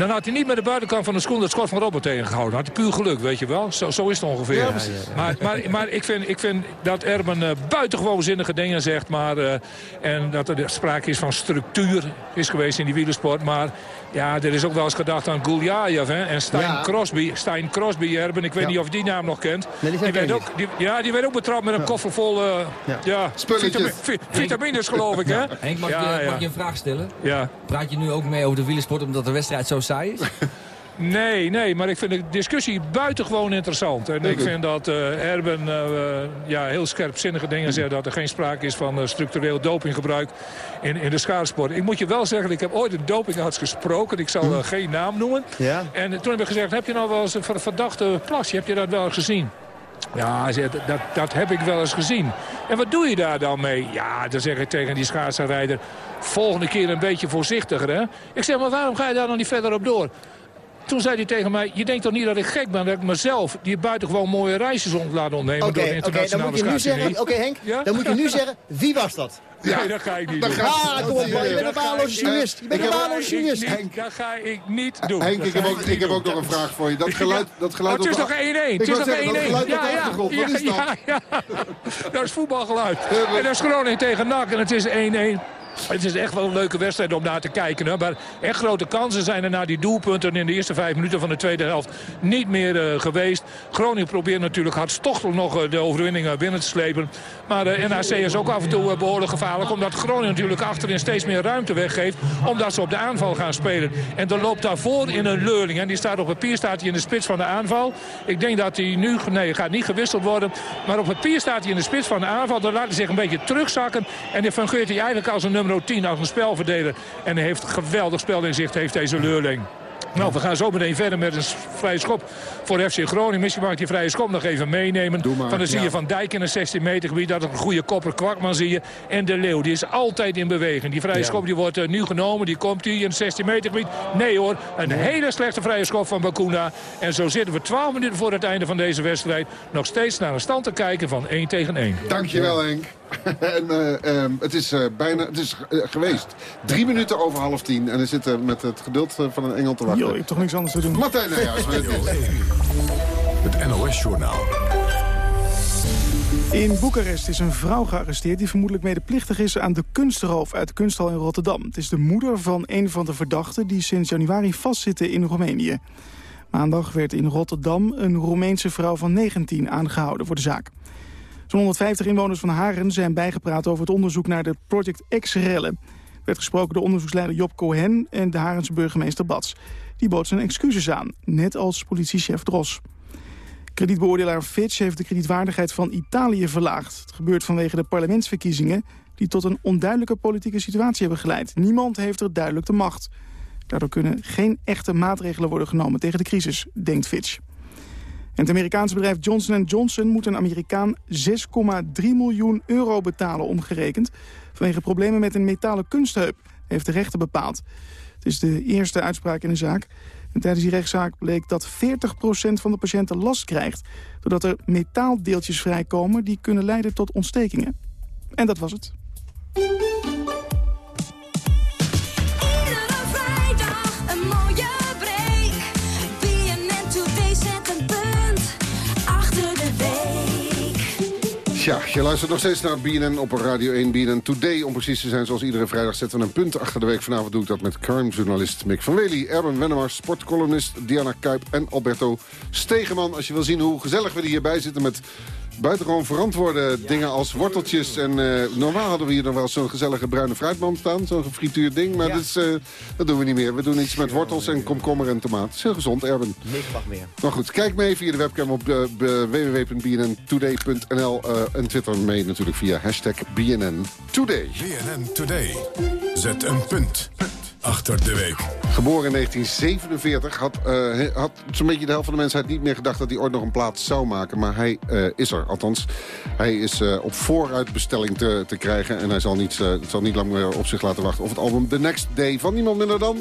Dan had hij niet met de buitenkant van de schoen het schot van Robben tegengehouden. Had hij puur geluk, weet je wel. Zo, zo is het ongeveer. Ja. Maar, maar, maar ik, vind, ik vind dat Erben eh, buitengewoon zinnige dingen zegt. Maar, eh, en dat er sprake is van structuur is geweest in die wielersport. Maar ja, er is ook wel eens gedacht aan Guljayev hè, en Stijn Ja. Crosby. Stijn Crosby, Erben. Ik weet Ja. niet of je die naam nog kent. Nee, die werd ook, die, ja, die werd ook betrapt met een koffer vol eh, Ja. ja. Spulletjes. vitami- vi- vitamines, geloof ik. Hè? Henk, mag, ik je een vraag stellen? Ja. Praat je nu ook mee over de wielersport omdat de wedstrijd zo saai is? Nee, nee, maar ik vind de discussie buitengewoon interessant. En ik vind dat eh, Erben eh, ja, heel scherpzinnige dingen zegt... dat er geen sprake is van structureel dopinggebruik in, in de schaatsport. Ik moet je wel zeggen, ik heb ooit een dopingarts gesproken. Ik zal eh, geen naam noemen. Ja. En toen heb ik gezegd, heb je nou wel eens een ver- verdachte plasje? Heb je dat wel gezien? Ja, dat, dat heb ik wel eens gezien. En wat doe je daar dan mee? Ja, dan zeg ik tegen die schaatsenrijder... volgende keer een beetje voorzichtiger, hè? Ik zeg, maar waarom ga je daar dan niet verder op door? Toen zei hij tegen mij, je denkt toch niet dat ik gek ben... dat ik mezelf die buitengewoon mooie reisjes ont laat ontnemen... Door de oké, dan internationale moet je nu zeggen... Oké Henk, Ja? dan moet je nu zeggen... Wie was dat? Nee, dat ga ik niet Dan doen. ga- Ah, kom op man, je bent een waardeloze journalist. Je bent een Ik journalist. niet- Dat ga ik niet doen. Henk, Dat ik heb ook, ik heb ook nog een vraag voor je. Dat geluid, dat geluid Oh, het is nog 1-1. Het is nog 1-1. zeggen, dat geluid op Ja, de ja. achtergrond. Wat Ja, is dat? ja, ja. Dat is voetbalgeluid. En dat is Groningen tegen NAC en het is 1-1. Het is echt wel een leuke wedstrijd om naar te kijken. Maar echt grote kansen zijn er na die doelpunten in de eerste vijf minuten van de tweede helft niet meer eh, geweest. Groningen probeert natuurlijk hartstochtelijk nog eh, de overwinning eh, binnen te slepen. Maar de NAC is ook af en toe eh, behoorlijk gevaarlijk. Omdat Groningen natuurlijk achterin steeds meer ruimte weggeeft. Omdat ze op de aanval gaan spelen. En dan loopt daarvoor in een leurling. En die staat op papier staat hij in de spits van de aanval. Ik denk dat hij nu, nee, gaat niet gewisseld worden. Maar op papier staat hij in de spits van de aanval. Dan laat hij zich een beetje terugzakken. En dan fungeert hij eigenlijk als een nummer 10, als een spelverdeler. En hij heeft geweldig spelinzicht, heeft deze leurling. Nou, we gaan zo meteen verder met een vrije schop voor FC Groningen. Misschien mag ik die vrije schop nog even meenemen. maar, Van dan zie je ja. Van Dijk in een 16 meter gebied. Dat is een goede kopper. Kwakman zie je. En de Leeuw, die is altijd in beweging. Die vrije schop die wordt eh, nu genomen. Die komt hier in het 16 meter gebied. Nee hoor, een hele slechte vrije schop van Bakuna. En zo zitten we 12 minuten voor het einde van deze wedstrijd. Nog steeds naar een stand te kijken van 1 tegen 1. Dankjewel Henk. en, eh, ehm, het is eh, bijna het is eh, geweest. Drie minuten over half tien. En we zitten met het geduld van een engel te wachten. Yo, ik heb toch niks anders te doen. Martijn Nijhuis. nieuws. Het NOS-journaal. In Boekarest is een vrouw gearresteerd die vermoedelijk medeplichtig is aan de kunstroof uit de kunsthal in Rotterdam. Het is de moeder van een van de verdachten die sinds januari vastzitten in Roemenië. Maandag werd in Rotterdam een Roemeense vrouw van 19 aangehouden voor de zaak. Zo'n 150 inwoners van Haren zijn bijgepraat over het onderzoek naar de Project X-rellen. Er werd gesproken door onderzoeksleider Job Cohen en de Harense burgemeester Bats. Die bood zijn excuses aan, net als politiechef Dros. Kredietbeoordelaar Fitch heeft de kredietwaardigheid van Italië verlaagd. Het gebeurt vanwege de parlementsverkiezingen die tot een onduidelijke politieke situatie hebben geleid. Niemand heeft er duidelijk de macht. Daardoor kunnen geen echte maatregelen worden genomen tegen de crisis, denkt Fitch. Het Amerikaanse bedrijf Johnson Johnson moet een Amerikaan 6,3 miljoen euro betalen omgerekend... vanwege problemen met een metalen kunstheup, heeft de rechter bepaald. Het is de eerste uitspraak in de zaak. En tijdens die rechtszaak bleek dat 40% van de patiënten last krijgt... doordat er metaaldeeltjes vrijkomen die kunnen leiden tot ontstekingen. En dat was het. Tja, je luistert nog steeds naar BNN op Radio 1, BNN Today. Om precies te zijn, zoals iedere vrijdag zetten we een punt achter de week. Vanavond doe ik dat met crime-journalist Mick van Wely, Erben Wennemars, sportcolumnist Diana Kuip en Alberto Stegeman. Als je wil zien hoe gezellig we er hierbij zitten met buitengewoon verantwoorde dingen als worteltjes. En eh, normaal hadden we hier nog wel zo'n gezellige bruine fruitmand staan. Zo'n gefrituurd ding. Maar dat, is, eh, dat doen we niet meer. We doen iets met wortels en komkommer en tomaat. Het is heel gezond, Erben. Niks mag meer. Maar goed, kijk mee via de webcam op uh, www.bnntoday.nl. eh, en twitter mee natuurlijk via hashtag BNN Today. BNN Today. Zet een punt achter de week. Geboren in 1947 had, eh, had zo'n beetje de helft van de mensheid niet meer gedacht... dat hij ooit nog een plaats zou maken. Maar hij eh, is er, althans. Hij is eh, op vooruitbestelling te, te krijgen. En hij zal niet, zal niet lang meer op zich laten wachten. Of het album The Next Day van niemand minder dan...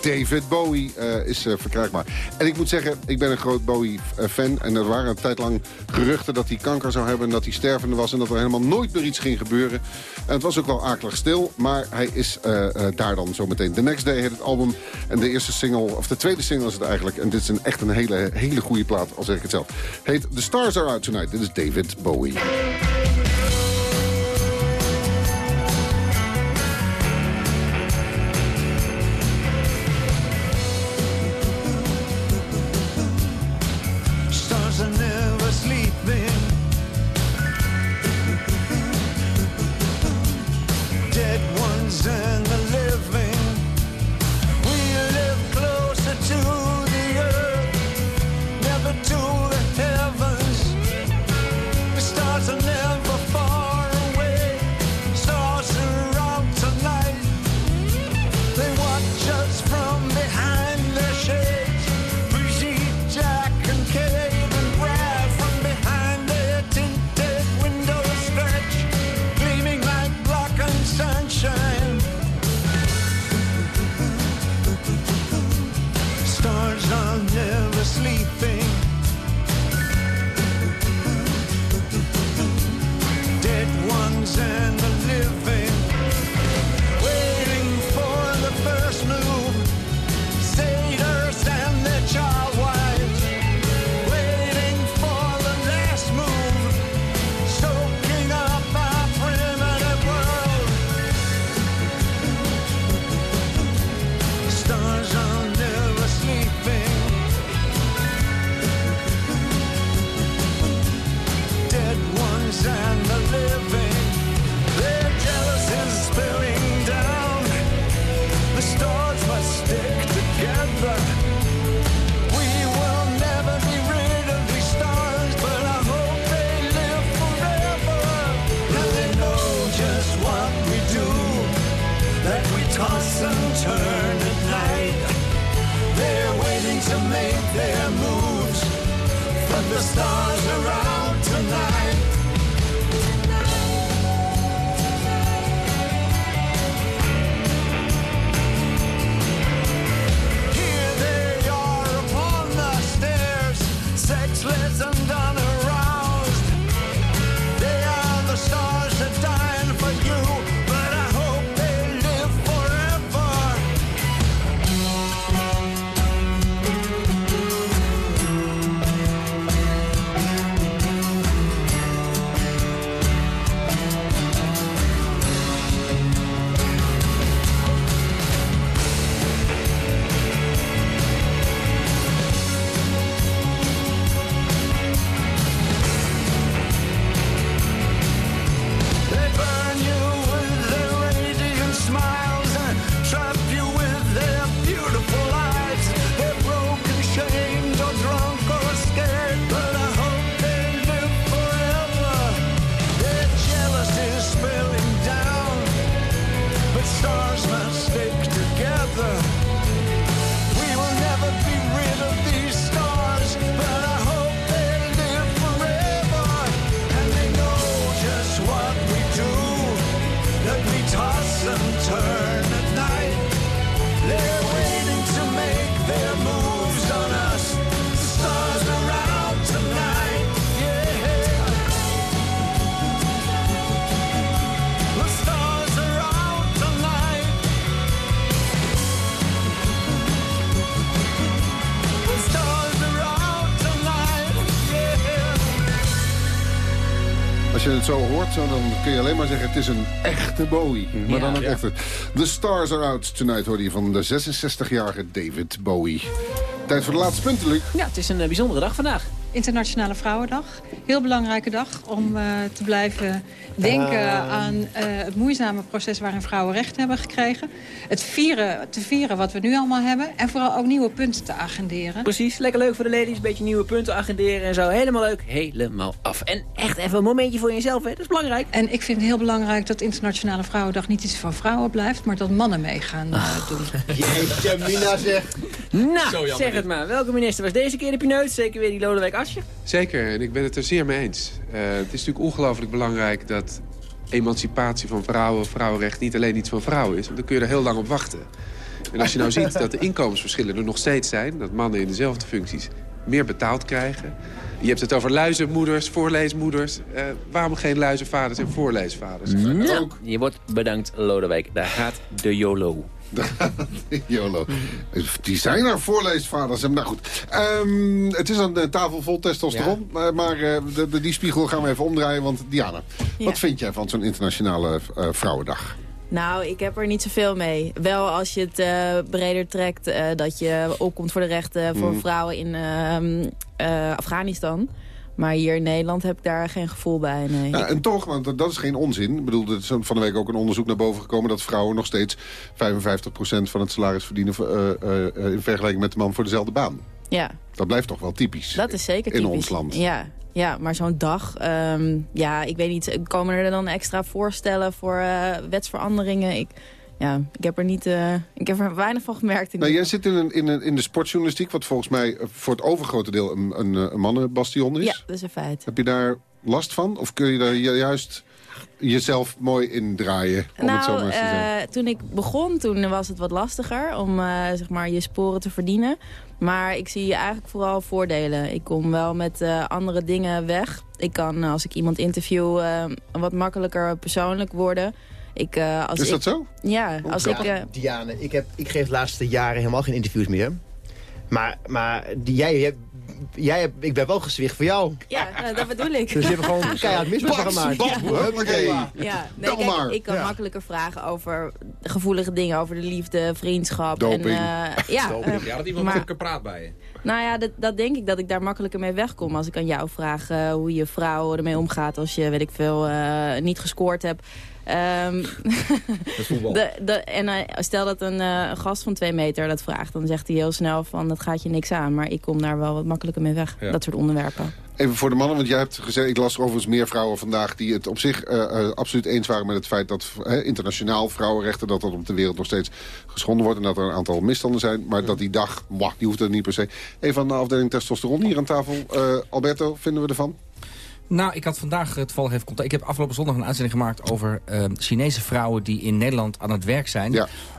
David Bowie eh, is eh, verkrijgbaar. En ik moet zeggen, ik ben een groot Bowie-fan. En er waren een tijd lang geruchten dat hij kanker zou hebben... en dat hij stervende was en dat er helemaal nooit meer iets ging gebeuren. En het was ook wel akelig stil, maar hij is eh, eh, daar dan zometeen. The Next Day heet het album. En de eerste single, of de tweede single is het eigenlijk... en dit is een, echt een hele, hele goede plaat, al zeg ik het zelf. Heet The Stars Are Out Tonight. Dit is David Bowie. Christmas. Als je het zo hoort, zo, dan kun je alleen maar zeggen... het is een echte Bowie. Maar Ja. dan ook Ja. echt... The Stars Are Out Tonight hoorde je van de 66-jarige David Bowie. Tijd voor de laatste punten, Luc. Ja, het is een eh, bijzondere dag vandaag. Internationale Vrouwendag. Heel belangrijke dag om eh, te blijven denken aan eh, het moeizame proces waarin vrouwen recht hebben gekregen. Het vieren, te vieren wat we nu allemaal hebben. En vooral ook nieuwe punten te agenderen. Precies, lekker leuk voor de ladies. Een beetje nieuwe punten agenderen en zo. Helemaal leuk. Helemaal af. En echt even een momentje voor jezelf, hè. Dat is belangrijk. En ik vind het heel belangrijk dat Internationale Vrouwendag niet iets van vrouwen blijft, maar dat mannen mee gaan eh, doen. Jeetje, Mina zeg. Nou, zeg het maar. Welke minister was deze keer de pineut? Zeker weer die Lodewijk Zeker, en ik ben het er zeer mee eens. Eh, het is natuurlijk ongelooflijk belangrijk dat emancipatie van vrouwen, vrouwenrecht niet alleen iets van vrouwen is. Want dan kun je er heel lang op wachten. En als je nou ziet dat de inkomensverschillen er nog steeds zijn... dat mannen in dezelfde functies meer betaald krijgen... je hebt het over luizenmoeders, voorleesmoeders... eh, waarom geen luizenvaders en voorleesvaders? Nou, je wordt bedankt, Lodewijk. Daar gaat de YOLO. YOLO. Die zijn er, voorleesvaders. Nou goed, Ehm, het is een eh, tafel vol testosteron. Maar, maar eh, de, de- die spiegel gaan we even omdraaien. Want Diana, Ja. wat vind jij van zo'n internationale eh, vrouwendag? Nou, ik heb er niet zoveel mee. Wel als je het eh, breder trekt, eh, dat je opkomt voor de rechten voor Mm. vrouwen in ehm, eh, Afghanistan. Maar hier in Nederland heb ik daar geen gevoel bij, nee. En toch, want dat- is geen onzin. Ik bedoel, er is van de week ook een onderzoek naar boven gekomen... dat vrouwen nog steeds 55% van het salaris verdienen... eh, eh, eh, in vergelijking met de man voor dezelfde baan. Ja, Dat blijft toch wel typisch. dat is zeker In typisch. ons land. Ja, ja maar zo'n dag, ehm, ja, ik weet niet, komen er dan extra voorstellen voor wetsveranderingen? Ik, ja, ik heb er niet, eh, ik heb er weinig van gemerkt. In Nou, jij zit in, een, in, een, in de sportjournalistiek... wat volgens mij eh, voor het overgrote deel een, een, eh, een mannenbastion is. Ja, dat is een feit. Heb je daar last van? Of kun je daar ju- juist jezelf mooi in draaien? Om het zo maar Nou, eens te zeggen? eh, toen ik begon, toen was het wat lastiger om zeg maar je sporen te verdienen. Maar ik zie eigenlijk vooral voordelen. Ik kom wel met andere dingen weg. Ik kan, als ik iemand interview, wat makkelijker persoonlijk worden. Ik, eh, als Is ik, dat zo? Ja, als ik... eh, Diane, ik, heb, ik geef de laatste jaren helemaal geen interviews meer. Maar, maar die, jij, jij hebt, ik ben wel gezwicht voor jou. ja, nou, dat bedoel ik. Dus je hebt gewoon keihard misbruik gemaakt. Hoppakee. Ja, nee, kijk, maar. ik kan Ja. makkelijker vragen over gevoelige dingen, over de liefde, vriendschap. Doping. En, eh, ja, eh, Ja, dat iemand maar- makkelijker praat bij je. Nou ja, dat, dat denk ik dat ik daar makkelijker mee wegkom. Als ik aan jou vraag hoe je vrouw ermee omgaat als je, weet ik veel, eh, niet gescoord hebt. Ehm, voetbal. de, de, en stel dat een eh, gast van twee meter dat vraagt, dan zegt hij heel snel van dat gaat je niks aan. Maar ik kom daar wel wat makkelijker mee weg, Ja. dat soort onderwerpen. Even voor de mannen, want jij hebt gezegd... ik las overigens meer vrouwen vandaag die het op zich eh, eh, absoluut eens waren... met het feit dat internationaal vrouwenrechten... dat dat op de wereld nog steeds geschonden wordt... en dat er een aantal misstanden zijn. Maar dat die dag, mwah, die hoeft er niet per se. Even aan de afdeling testosteron hier aan tafel. Eh, Alberto, vinden we ervan? Nou, ik had vandaag eh, toevallig even contact. Ik heb afgelopen zondag een uitzending gemaakt over eh, Chinese vrouwen die in Nederland aan het werk zijn.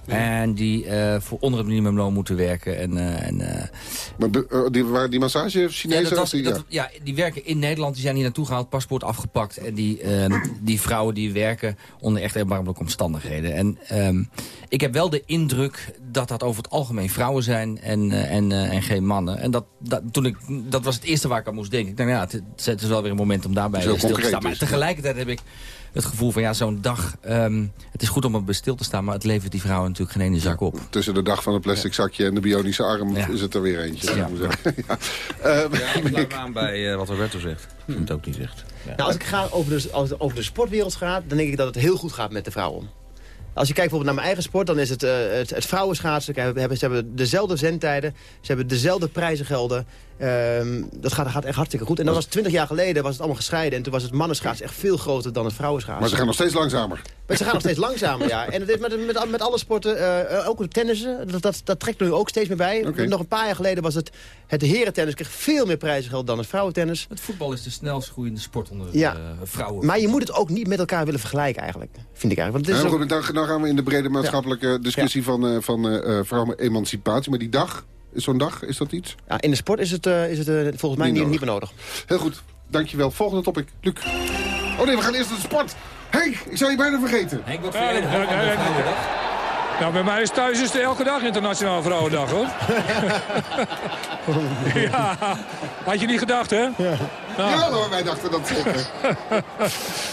En die eh, voor onder het minimumloon moeten werken. En, eh, en, eh, Maar die, waren die massage ja, Chinezen? dat was, of die- dat- ja, die werken in Nederland. Die zijn hier naartoe gehaald, paspoort afgepakt. En die, ehm, die vrouwen die werken onder echt erbarmelijke omstandigheden. En ehm, ik heb wel de indruk dat dat over het algemeen vrouwen zijn en, eh, en, eh, en geen mannen. En dat, dat, toen ik, dat was het eerste waar ik aan moest denken. Ik dacht, nou ja, het, het is wel weer een moment om daarbij stil te staan. Maar dus, ja. tegelijkertijd heb ik het gevoel van ja, zo'n dag... ehm, het is goed om erbij stil te staan, maar het levert die vrouwen natuurlijk geen ene zak op. Tussen de dag van het plastic zakje en de bionische arm is het er weer eentje. maar zeggen. ja. Eh, Ja, ik sluit me aan bij eh, wat Roberto zegt. Ik het ook niet zegt. Ja. Nou, als ik ga over de, als het over de sportwereld gaat, dan denk ik dat het heel goed gaat met de vrouwen. Als je kijkt bijvoorbeeld naar mijn eigen sport, dan is het, eh, het, het vrouwenschaatsen. We hebben, ze hebben dezelfde zendtijden, ze hebben dezelfde prijzengelden. Ehm, dat gaat, gaat echt hartstikke goed. En dat was 20 jaar geleden was het allemaal gescheiden. En toen was het mannenschaatsen echt veel groter dan het vrouwenschaatsen. maar ze gaan nog steeds langzamer. Maar ze gaan nog steeds langzamer, ja. En het is met, met, met alle sporten, eh, ook het tennissen, dat, dat, dat trekt er nu ook steeds meer bij. Oké. Nog een paar jaar geleden was het, het herentennis kreeg veel meer prijzengeld dan het vrouwentennis. Het voetbal is de snelst groeiende sport onder Ja. eh, vrouwen. Maar je moet het ook niet met elkaar willen vergelijken eigenlijk, vind ik eigenlijk. Want het is Ja, ook- goed, dan, dan gaan we in de brede maatschappelijke discussie van, eh van eh, vrouwenemancipatie. Maar die dag, zo'n dag, is dat iets? Ja, in de sport is het, eh, is het eh, volgens mij niet, niet meer nodig. Heel goed, dankjewel. Volgende topic, Luc. Oh nee, we gaan eerst naar de sport. Henk, ik zou je bijna vergeten. Henk, wat Ja, ja, ja, ja, ja. Nou, bij mij is thuis is het elke dag Internationale Vrouwendag, hoor. ja, had je niet gedacht, hè? Nou. Ja hoor, wij dachten dat zeker.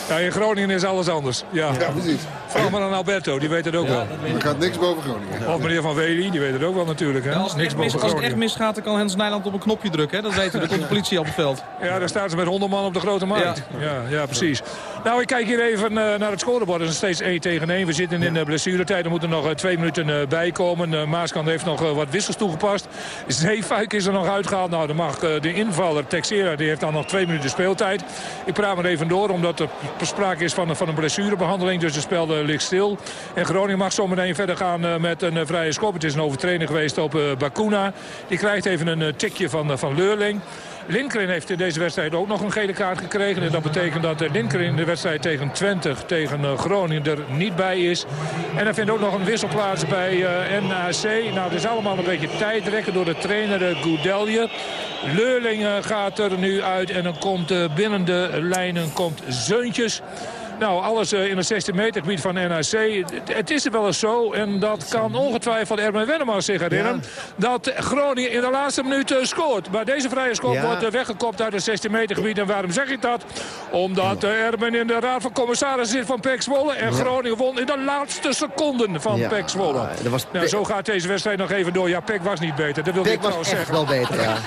Ja, in Groningen is alles anders. Ja, Ja, precies. Vraag maar aan Alberto, die weet het ook wel. Er gaat niks boven Groningen. Of meneer Van Wely, die weet het ook wel natuurlijk. Hè? Ja, als, het Niks echt mis- boven als het echt misgaat, dan kan Hens Nijland op een knopje drukken. Hè? Dat weten we, dan komt de politie op het veld. Ja, daar staan ze met 100 man op de grote markt. Ja, ja, precies. Nou, ik kijk hier even eh, naar het scorebord. Het is nog steeds 1 tegen 1. We zitten in de blessuretijd. Er moeten nog eh, twee minuten eh, bij komen. Eh, Maaskant heeft nog eh, wat wissels toegepast. Zeefuik is er nog uitgehaald. Nou, dan mag eh, de invaller Texera, die heeft dan nog twee minuten speeltijd. Ik praat maar even door, omdat er sprake is van, van een blessurebehandeling. Dus het spel eh, ligt stil. En Groningen mag zometeen verder gaan eh, met een eh, vrije schop. Het is een overtreding geweest op Bakuna. Die krijgt even een tikje van, van Leurling. Lindgren heeft in deze wedstrijd ook nog een gele kaart gekregen. En dat betekent dat eh, Lindgren in de wedstrijd tegen Twente, tegen eh, Groningen er niet bij is. En er vindt ook nog een wissel plaats bij eh, NAC. Nou, het is allemaal een beetje tijdrekken door de trainer Goudelje. Leurling gaat er nu uit en dan komt binnen de lijnen komt Zeuntjes. Nou, alles eh, in het 16 meter gebied van NAC. Het- is er wel eens zo, en dat kan ongetwijfeld Erwin Wennemars zich herinneren... dat Groningen in de laatste minuut eh, scoort. Maar deze vrije schop Ja. wordt eh, weggekopt uit het 16 meter gebied. En waarom zeg ik dat? Omdat Erwin in de raad van commissarissen zit van PEC Zwolle... en Groningen won in de laatste seconden van Ja. Zwolle. Ah, was nou, zo gaat deze wedstrijd nog even door. Ja, PEC was niet beter, dat wilde Peck ik was trouwens echt zeggen. wel beter, ja.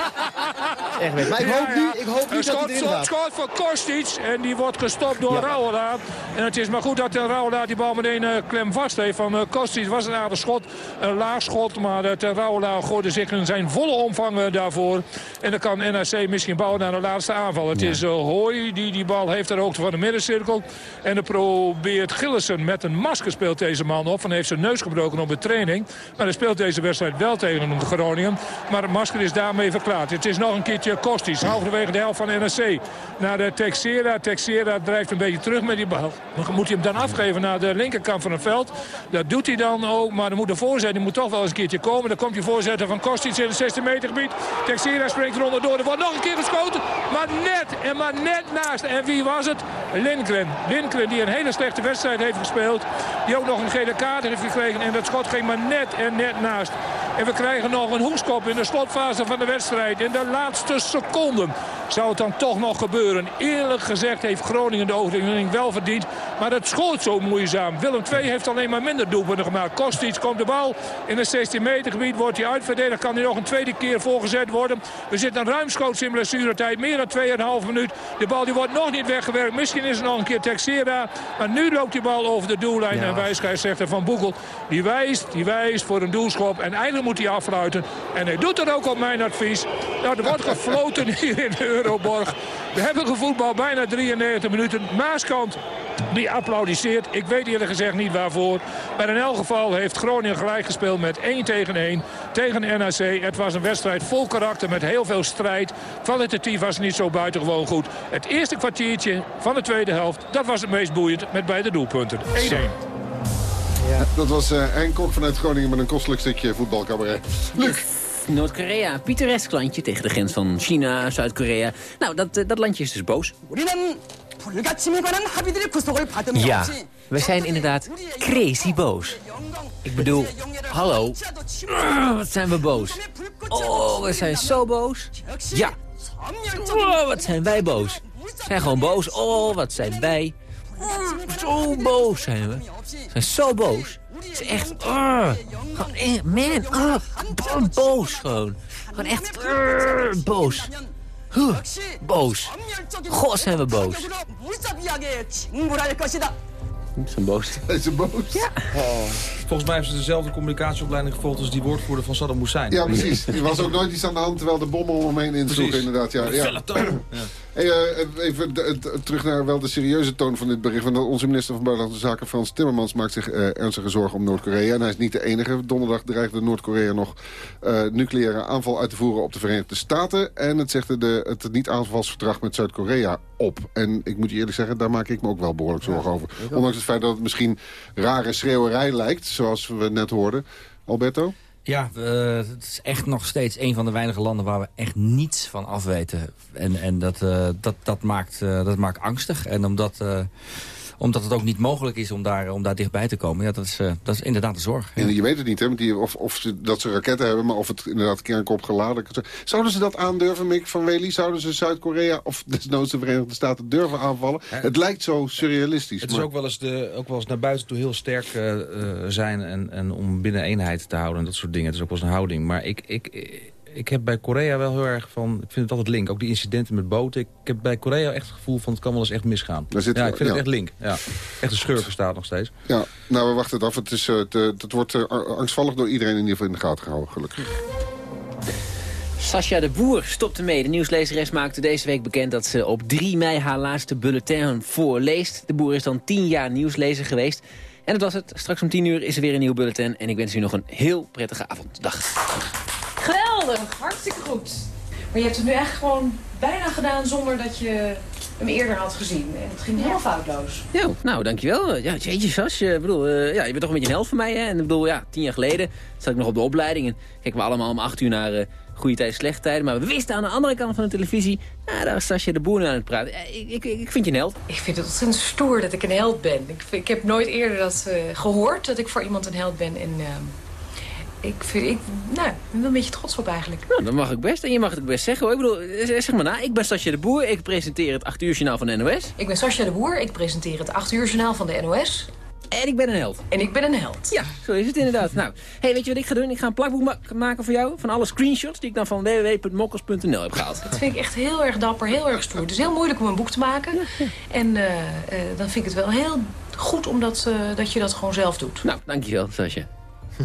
Echt beter. Maar ik Ja, hoop ja. nu, ik hoop nu dat het erin gaat. schot voor Kostic. En die wordt gestopt door Rauwelaar. En het is maar goed dat Rauwelaar die bal meteen eh, klem vast heeft. Van uh, Kostic was een aardig schot. Een laag schot. Maar Ten Rauwelaar gooide zich in zijn volle omvang eh, daarvoor. En dan kan NAC misschien bouwen naar de laatste aanval. Het is Hooi die die bal heeft ter hoogte van de middencirkel. En dan probeert Gillissen met een masker speelt deze man op. En heeft zijn neus gebroken op de training. Maar hij speelt deze wedstrijd wel tegen Groningen. Maar het masker is daarmee verklaard. Het is nog een keertje Kostic. Halverwege de helft van NAC. Naar de Texera. Texera drijft een beetje terug met die bal. Dan moet hij hem dan afgeven naar de linkerkant van het veld. Dat doet hij dan ook. Maar er moet een voorzet. Die moet toch wel eens een keertje komen. Dan komt die voorzetter van Kostic in het 16 meter gebied. Texera springt eronder door. Er wordt nog een keer geschoten. Maar net en maar net naast. En wie was het? Lindgren. Lindgren die een hele slechte wedstrijd heeft gespeeld. Die ook nog een gele kaart heeft gekregen. En dat schot ging maar net en net naast. En we krijgen nog een hoekskop in de slotfase van de wedstrijd. In de laatste seconden zou het dan toch nog gebeuren. Eerlijk gezegd heeft Groningen de overwinning wel verdiend. Maar het schoot zo moeizaam. Willem II heeft alleen maar minder doelpunten gemaakt. Kostic komt de bal in het 16 meter gebied. Wordt hij uitverdedigd. Kan hij nog een tweede keer voorgezet worden. We zitten ruimschoots in blessuretijd. Meer dan 2,5 minuut. De bal die wordt nog niet weggewerkt. Misschien is het nog een keer Texera. Maar nu loopt die bal over de doellijn. Ja. En wijsscheidsrechter Van Boekel. Die wijst, die wijst voor een doelschop. En eigenlijk moet hij afluiten. En hij doet het ook op mijn advies. Nou, er wordt gefloten hier in de Euroborg. We hebben gevoetbal bijna 93 minuten. Maaskant die applaudisseert. Ik weet eerlijk gezegd niet waarvoor. Maar in elk geval heeft Groningen gelijk gespeeld met 1 tegen 1 tegen NAC. Het was een wedstrijd vol karakter met heel veel strijd. Kwalitatief was niet zo buitengewoon goed. Het eerste kwartiertje van de tweede helft, dat was het meest boeiend met beide doelpunten. 1-1. Ja. Dat was uh, Henk vanuit Groningen met een kostelijk stukje voetbalcabaret. Luc! Noord-Korea, pittoresk landje tegen de grens van China, Zuid-Korea. Nou, dat, eh, dat landje is dus boos. Ja, we zijn inderdaad crazy boos. Ik bedoel, hallo, wat zijn we boos. Oh, we zijn zo boos. Ja, oh, wat zijn wij boos. We zijn gewoon boos. Oh, wat zijn wij zo boos zijn we. Ze zijn zo boos. ze is echt... Uh, gewoon, man, uh, ah, boos gewoon. Gewoon echt ah, boos. Boos. God zijn we boos. Ze zijn boos. Ze zijn boos. Ja. Volgens mij hebben ze dezelfde communicatieopleiding gevolgd als die woordvoerder van Saddam Hussein. Ja, precies. Er was ook nooit iets aan de hand terwijl de bommen omheen insloegen inderdaad. Ja, ja. ja. Hey, eh, even de- terug naar wel de serieuze toon van dit bericht. Want onze minister van Buitenlandse Zaken, Frans Timmermans, maakt zich eh, ernstige zorgen om Noord-Korea. En hij is niet de enige. Donderdag dreigde Noord-Korea nog eh, nucleaire aanval uit te voeren op de Verenigde Staten. En het zegde de, het niet-aanvalsverdrag met Zuid-Korea op. En ik moet je eerlijk zeggen, daar maak ik me ook wel behoorlijk zorgen over. Ondanks het feit dat het misschien rare schreeuwerij lijkt, zoals we net hoorden. Alberto? Ja, eh, het is echt nog steeds een van de weinige landen waar we echt niets van afweten. En, en dat, eh, dat, dat, maakt, eh, dat maakt angstig. En omdat, omdat het ook niet mogelijk is om daar, om daar dichtbij te komen. Ja, dat is, eh, dat is inderdaad een zorg. En je weet het niet, hè, die, of, of ze, dat ze raketten hebben, maar of het inderdaad kernkop geladen is. Zouden ze dat aandurven, Mick van Wely? Zouden ze Zuid-Korea of desnoods de Verenigde Staten durven aanvallen? Het lijkt zo surrealistisch. Het is ook wel, eens de, ook wel eens naar buiten toe heel sterk eh, eh, zijn... En, en om binnen eenheid te houden en dat soort dingen. Het is ook wel eens een houding. Maar ik, ik, ik heb bij Korea wel heel erg van... Ik vind het altijd link. Ook die incidenten met boten. Ik heb bij Korea echt het gevoel van het kan wel eens echt misgaan. Daar zit ja, ik vind ja. het echt link. Ja. Echt een schurken staat nog steeds. Ja, nou, we wachten het af. Het, is, het, eh, het wordt eh, angstvallig door iedereen in ieder geval in de gaten gehouden, gelukkig. Sascha de Boer stopte mee. De nieuwslezeres maakte deze week bekend dat ze op 3 mei haar laatste bulletin voorleest. De Boer is dan 10 jaar nieuwslezer geweest. En dat was het. Straks om 10 uur is er weer een nieuw bulletin. En ik wens u nog een heel prettige avond. Dag. Geweldig, hartstikke goed. Maar je hebt het nu echt gewoon bijna gedaan zonder dat je hem eerder had gezien. En het ging helemaal foutloos. Ja, nou, dankjewel. Ja, jeetje, Sas. Ik bedoel, eh, ja, je bent toch een beetje een held van mij, hè? En ik bedoel, ja, tien jaar geleden zat ik nog op de opleiding. En keken we allemaal om acht uur naar eh, goede tijden, slechte tijden. Maar we wisten aan de andere kant van de televisie... Nou, daar is Sasje de Boer aan het praten. Ik, ik, ik vind je een held. Ik vind het ontzettend stoer dat ik een held ben. Ik, ik heb nooit eerder dat eh, gehoord dat ik voor iemand een held ben. En ehm, ik, vind, ik, nou, ik ben wel een beetje trots op eigenlijk. Nou, dat mag ik best. En je mag het ook best zeggen, hoor. Ik bedoel, eh, zeg maar na. Ik ben Sasje de Boer. Ik presenteer het 8 uur journaal van de NOS. Ik ben Sascha de Boer. Ik presenteer het 8 uur journaal van de NOS. En ik ben een held. En ik ben een held. Ja, zo is het inderdaad. nou, hey, weet je wat ik ga doen? Ik ga een plakboek ma- maken voor jou... van alle screenshots die ik dan van www.mokkels.nl heb gehaald. Dat vind ik echt heel erg dapper, heel erg stoer. Het is heel moeilijk om een boek te maken. En eh, eh, dan vind ik het wel heel goed omdat, eh, dat je dat gewoon zelf doet. Nou, dankjewel, Sasje.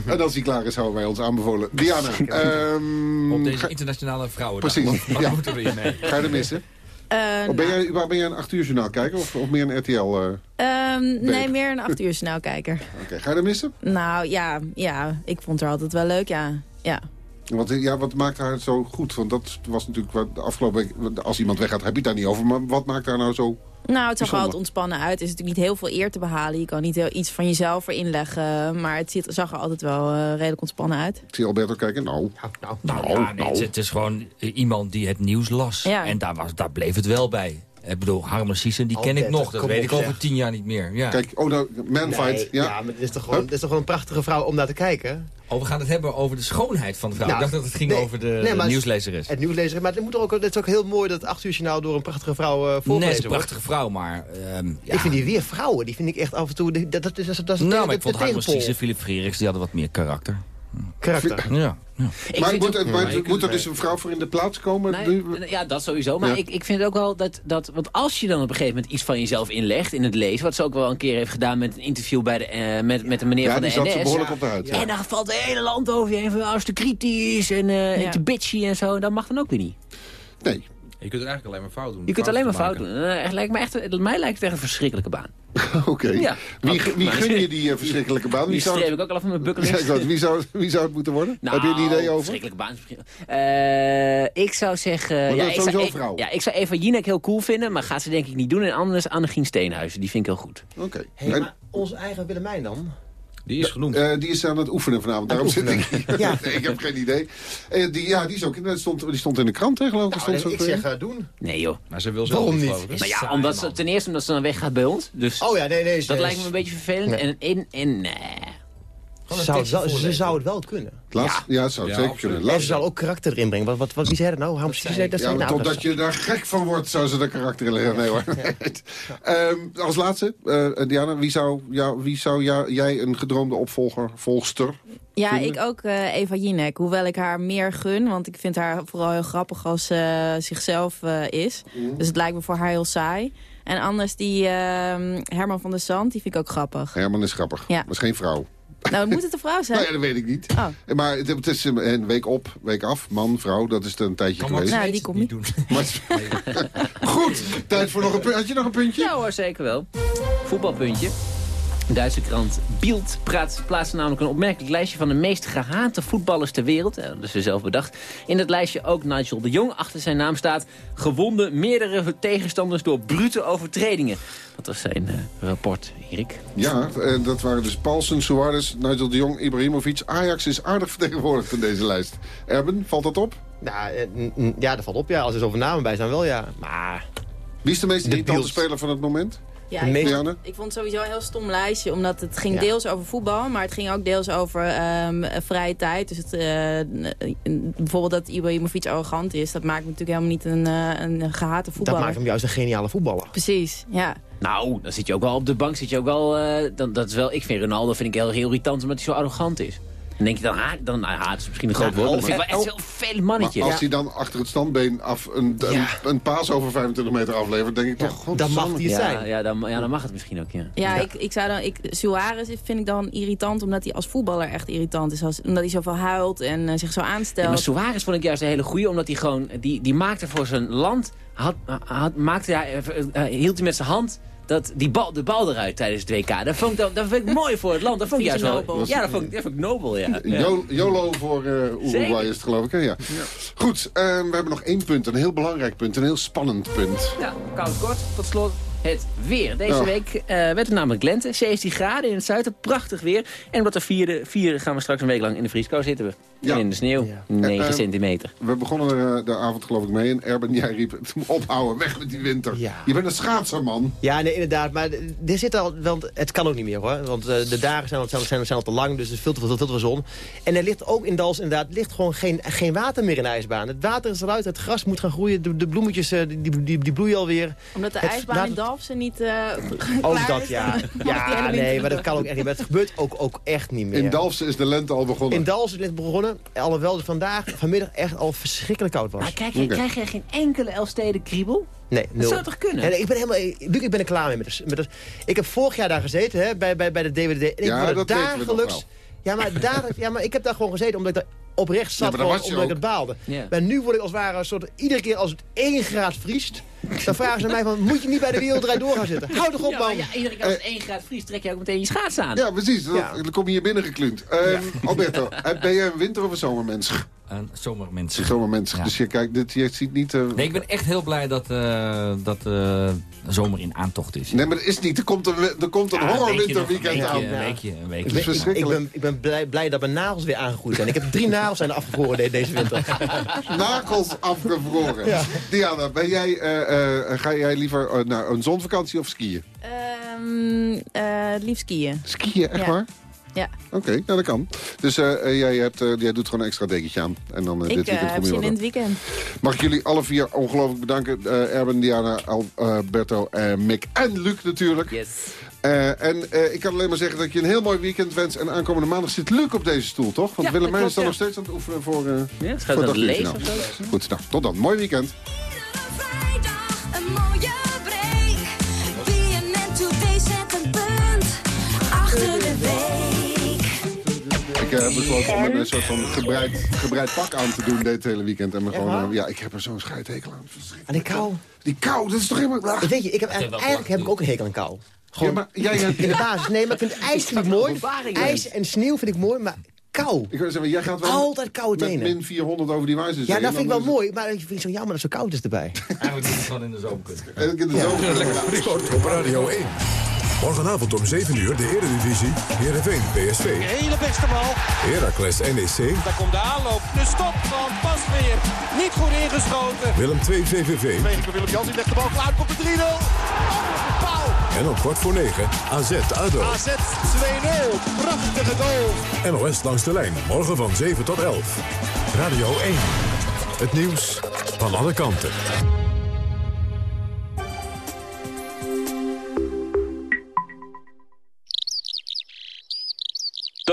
En als hij klaar is, houden wij ons aanbevolen. Diana. ehm, Op deze internationale vrouwen. Precies. Wat Ja. moeten we hiermee? Ga je er missen? Eh, Of ben, jij, waar ben jij een 8 uur journaal kijker of, of meer een RTL? eh? Oké, Ehm, nee, meer een acht uur snelkijker. Ga je er missen? Nou ja, ja, ik vond haar altijd wel leuk, ja. ja. Want, eh, ja, wat maakt haar zo goed? Want dat was natuurlijk wat de afgelopen week... Als iemand weggaat, heb je het daar niet over. Maar wat maakt haar nou zo... Nou, het zag er altijd ontspannen uit. Er is natuurlijk niet heel veel eer te behalen. Je kan niet heel iets van jezelf erin leggen. Maar het ziet, zag er altijd wel eh, redelijk ontspannen uit. Ik zie Alberto kijken. Nou, Nou, nou, nee, nou. Het, het is gewoon eh, iemand die het nieuws las. Ja. En daar, was, daar bleef het wel bij. Ik bedoel, Harmen Siessen, die ken ik nog. dat Dat weet op, ik over zeg. tien jaar niet meer. Ja. Kijk, oh, nou, manfight. Nee, ja. ja, maar dit is, toch gewoon, dit is toch gewoon een prachtige vrouw om naar te kijken? Oh, we gaan het hebben over de schoonheid van de vrouw. Nou, ik dacht dat het ging nee, over de, nee, maar- nieuwslezeres. Het nieuwslezer, maar het, moet er ook, het is ook heel mooi dat het 8 uur journaal door een prachtige vrouw uh, Nee, is een prachtige vrouw, maar... ehm, ja. Ik vind die weer vrouwen, die vind ik echt af en toe... Dat, dat, dat, is- dat, is Nou, de- maar ik vond tegenpol. Siessen, Philip Frerichs, die hadden wat meer karakter. Karakter. Ja. ja. Ik maar moet, ook- er- maar Ja, je moet er dus een vrouw voor in de plaats komen? Ja, dat sowieso. Maar Ja. ik, ik vind ook wel dat, dat... Want als je dan op een gegeven moment iets van jezelf inlegt in het lezen... wat ze ook wel een keer heeft gedaan met een interview bij de, eh, met, met de meneer Ja, van de die zat ze NS. behoorlijk op de huid, ja. En dan valt het hele land over je heen van... Oh, is te kritisch en, eh Ja. en te bitchy en zo. Dat mag dan ook weer niet. Nee. Je kunt er eigenlijk alleen maar fout doen. Je kunt alleen maar Fouten fout doen. Eh, echt, lijkt me echt, mij lijkt het echt een verschrikkelijke baan. Oké. Ja. Wie, wie gun je die eh, verschrikkelijke baan? Wie Die zou, streep ik ook al af van mijn bucketlist. Ja, wie, zou, wie zou het moeten worden? Nou, Heb je een idee over? verschrikkelijke baan. Eh, ik zou zeggen... Maar dat ja, is zou, sowieso ik- een vrouw. Ja, ik zou Eva Jinek heel cool vinden, maar gaat ze denk ik niet doen. En anders Annegien Steenhuizen, die vind ik heel goed. Oké. Hey, En- maar onze eigen Willemijn dan? Die is genoemd. Eh, die is aan het oefenen vanavond. Daarom zit ik hier. Ja. ik heb geen idee. Eh, die, ja, die, is ook, in- die, stond, die stond in de krant, hè, geloof ik. Nou, stond zo ik zeg eh, doen. Nee joh. Maar ze wil zelf Waarom niet? Nou ja, saai, omdat ze, ten eerste omdat ze dan weggaat bij ons. Dus Oh ja, nee, nee. dat lijkt me een beetje vervelend. Nee. En, en, en nee. Zou het tekstje wel, ze zou het wel kunnen. Laatst, ja, het zou het Ja, zeker kunnen. En ze zal ook karakter erin brengen. Wat, wat, wat, wie zei dat nou? Waarom Dat zei dat? Ja, nou, totdat dat- je daar gek van wordt, zou ze de karakter in leggen. Nee hoor. Ehm, als laatste, eh, Diana, wie zou, ja, wie zou ja, jij een gedroomde opvolger, volgster? Ja, vinden? ik ook eh, Eva Jinek. Hoewel ik haar meer gun, want ik vind haar vooral heel grappig als ze zichzelf eh, is. Mhm. Dus het lijkt me voor haar heel saai. En anders die ehm, Herman van der Zand, die vind ik ook grappig. Herman is grappig. Ja. Maar is geen vrouw. Nou, moet het een vrouw zijn? Nou ja, dat weet ik niet. Oh. Maar het, het is een week op, week af. Man, vrouw, dat is er een tijdje Max geweest. Nou, die komt niet doen. Maar- Goed, tijd voor nog een puntje. Had je nog een puntje? Ja hoor, zeker wel. Voetbalpuntje. De Duitse krant Bild praat, plaatst namelijk een opmerkelijk lijstje van de meest gehate voetballers ter wereld. Dat is ze zelf bedacht. In dat lijstje ook Nigel de Jong. Achter zijn naam staat gewonden meerdere tegenstanders door brute overtredingen. Dat was zijn eh, rapport, Erik. Ja, eh, dat waren dus Paulsen, Suarez, Nigel de Jong, Ibrahimovic. Ajax is aardig vertegenwoordigd in deze lijst. Erben, valt dat op? Nou, eh, ja, dat valt op, ja. Als er zoveel namen bij zijn, wel, ja. Maar Wie is de meest irritante speler van het moment? Ja, ik, vond, ik vond het sowieso een heel stom lijstje. Omdat het ging Ja. deels over voetbal. Maar het ging ook deels over ehm, vrije tijd. Dus het, eh, bijvoorbeeld dat Ibrahimovic arrogant is. Dat maakt hem natuurlijk helemaal niet een, eh, een gehate Dat voetballer. maakt hem juist een geniale voetballer. Precies, ja. Nou, dan zit je ook wel op de bank. Zit je ook wel, eh, dan, dat is wel, ik vind Ronaldo vind ik heel, heel irritant omdat hij zo arrogant is. Dan denk je dan, haat, dan nou, haat is misschien een groot Ja, woord. Maar dat vind ik oh, wel echt zo'n veel mannetje. Maar als hij dan achter het standbeen af een, een, een paas over 25 meter aflevert, denk ik toch... God, dan mag hij zijn. Ja dan, ja, dan mag het misschien ook, ja. Ja, Ik, ik zou dan, ik, Suarez vind ik dan irritant omdat hij als voetballer echt irritant is. Als, omdat hij zoveel huilt en eh, zich zo Ja, aanstelt. maar Suarez vond ik juist een hele goeie, omdat hij gewoon... Die, die maakte voor zijn land... Had, had, maakte hij, eh, eh, hield hij met zijn hand dat, die bal, de bal eruit tijdens het WK. Dat vond ik, dat, dat vind ik mooi voor het land. Dat vond ik Vind juist wel... Ja, dat vond ik, dat vond ik nobel, ja. YOLO voor eh Uruguay Zeker. is het geloof ik, hè? Ja. Goed, eh, we hebben nog één punt, een heel belangrijk punt, een heel spannend punt. Ja, koud kort. Tot slot het weer. Deze week eh, werd het namelijk lente. 17 graden in het zuiden. Prachtig weer. En omdat er vierde, vierde gaan we straks een week lang in de vrieskou zitten we. Ja. En in de sneeuw. 9 Eh, eh, centimeter. We begonnen er eh, de avond geloof ik mee en Erben, jij riep, het moet ophouden, weg met die winter. Ja. Je bent een schaatser, man. Ja, nee, inderdaad. Maar er zit al, want het kan ook niet meer, hoor. Want de dagen zijn al, zijn, zijn, zijn al te lang, dus er is veel te veel, veel te veel zon. En er ligt ook in Dals inderdaad ligt gewoon geen, geen water meer in de ijsbaan. Het water is eruit, het gras moet gaan groeien, de, de bloemetjes die, die, die, bloeien alweer. Omdat de Het ijsbaan laat- in Dalfsen niet eh Ook klaar dat, is, ja. nee, maar dat kan ook echt niet. Maar het gebeurt ook, ook echt niet meer. In Dalfsen is de lente al begonnen. In Dalfsen is het begonnen, alhoewel het vandaag, vanmiddag echt al verschrikkelijk koud was. Maar krijg je, krijg je geen enkele Elfsteden kriebel? Nee, nul. zou toch kunnen? En ik ben helemaal, Luc, ik ben er klaar mee. Met met ik heb vorig jaar daar gezeten, hè, bij, bij, bij de DWD. En ik Ja, word er dat we dagelijks... Ja maar, dagelijks, ja, maar ik heb daar gewoon gezeten omdat ik daar oprecht zat, daar gewoon, omdat ik het baalde. Ja. Maar nu word ik als het ware een soort... Iedere keer als het 1 graad vriest, dan vragen ze mij van... Moet je niet bij de wereldrijd door gaan zitten? Hou toch op, Ja, man. ja, iedere keer als het 1 graad vriest, trek je ook meteen je schaats aan. Ja, precies. Dan, Ja. dan kom je hier binnen geklunt. Ehm, Alberto, eh, ben jij een winter- of een zomermens? Een zomermens. Een zomermens. Ja. Dus je, kijkt, dit, je ziet niet... eh, Nee, ik ben echt heel blij dat, eh dat eh, zomer in aantocht is. Nee, maar dat is niet. Er komt een, er komt een Ja, een weekje nog, horrorwinterweekend een aan. weekje, Een weekje, een weekje. Is ben, ik, ik verschrikkelijk. ben, ik ben blij, blij dat mijn nagels weer aangegroeid zijn. Ik heb drie nagels zijn afgevroren de- deze winter. Nagels afgevroren. Diana, ben jij, eh, eh, ga jij liever naar een zonvakantie of skiën? Ehm, eh, liefst skiën. Skiën, echt Ja. waar? Ja, Oké, ja, dat kan. Dus eh, eh, jij, hebt, eh, jij doet gewoon een extra dekentje aan. En dan eh, ik dit weekend heb zin in het weekend. Mag ik jullie alle vier ongelooflijk bedanken. Eh, Erben, Diana, Alberto, en Mick en Luc natuurlijk. Yes. Eh, en eh, ik kan alleen maar zeggen dat ik je een heel mooi weekend wens. En aankomende maandag zit Luc op deze stoel, toch? Want Ja, Willemijn dat is dan nog steeds aan het oefenen voor, eh Ja, het voor gaat het dan lezen zo. Goed, nou, tot dan. Mooi weekend. Een mooie Ik eh, heb besloten om een soort van gebreid, gebreid pak aan te doen dit hele weekend. En me gewoon, eh, ja, ik heb er zo'n scheidhekel aan. En die kou. Die kou, dat is toch helemaal... Weet je, ik heb, eigenlijk, eigenlijk heb ik ook een hekel aan kou. Gewoon Ja, maar jij hebt- in de basis. Nee, maar ik vind ijs vind ik mooi. IJs en sneeuw vind ik mooi, maar kou. Ik wil zeggen, jij gaat wel Altijd koude met tenen. min 400 over die wijze Ja, dat vind ik wel mooi, maar ik vind het zo jammer dat het zo koud is erbij. Eigenlijk moet het gewoon in de zomer kunnen. En in de zomer. Sport op Radio 1. Morgenavond om 7 uur de Eredivisie. Heerenveen PSV. Hele beste bal. Heracles NEC. Daar komt de aanloop. De stop van Pasveer. Niet goed ingeschoten. Willem 2 VVV. Van Willem Jans. Die legt de bal klaar. Komt de 3-0. Oh, de paal. En om kwart voor 9 AZ ADO. AZ 2-0. Prachtige goal. NOS langs de lijn. Morgen van 7 tot 11. Radio 1. Het nieuws van alle kanten.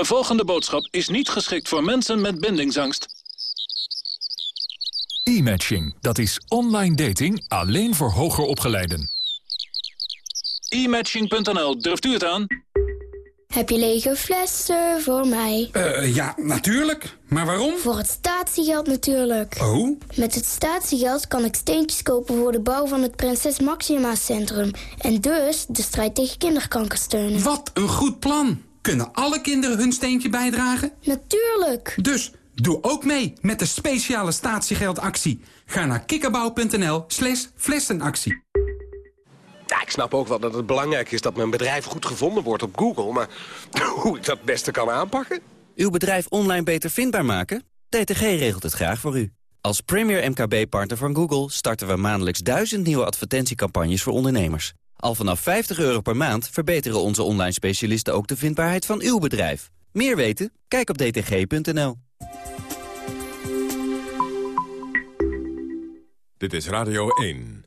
De volgende boodschap is niet geschikt voor mensen met bindingsangst. E-matching, dat is online dating alleen voor hoger opgeleiden. E-matching.nl, durft u het aan? Heb je lege flessen voor mij? Eh, ja, natuurlijk. Maar waarom? Voor het statiegeld natuurlijk. Oh? Met het statiegeld kan ik steentjes kopen voor de bouw van het Prinses Maxima Centrum. En dus de strijd tegen kinderkanker steunen. Wat een goed plan. Kunnen alle kinderen hun steentje bijdragen? Natuurlijk. Dus doe ook mee met de speciale statiegeldactie. Ga naar kikkerbouw.nl slash flessenactie. Ja, ik snap ook wel dat het belangrijk is dat mijn bedrijf goed gevonden wordt op Google. Maar hoe ik dat het beste kan aanpakken? Uw bedrijf online beter vindbaar maken? DTG regelt het graag voor u. Als premier MKB-partner van Google starten we maandelijks duizend nieuwe advertentiecampagnes voor ondernemers. Al vanaf 50 euro per maand verbeteren onze online specialisten ook de vindbaarheid van uw bedrijf. Meer weten? Kijk op dtg.nl. Dit is Radio 1.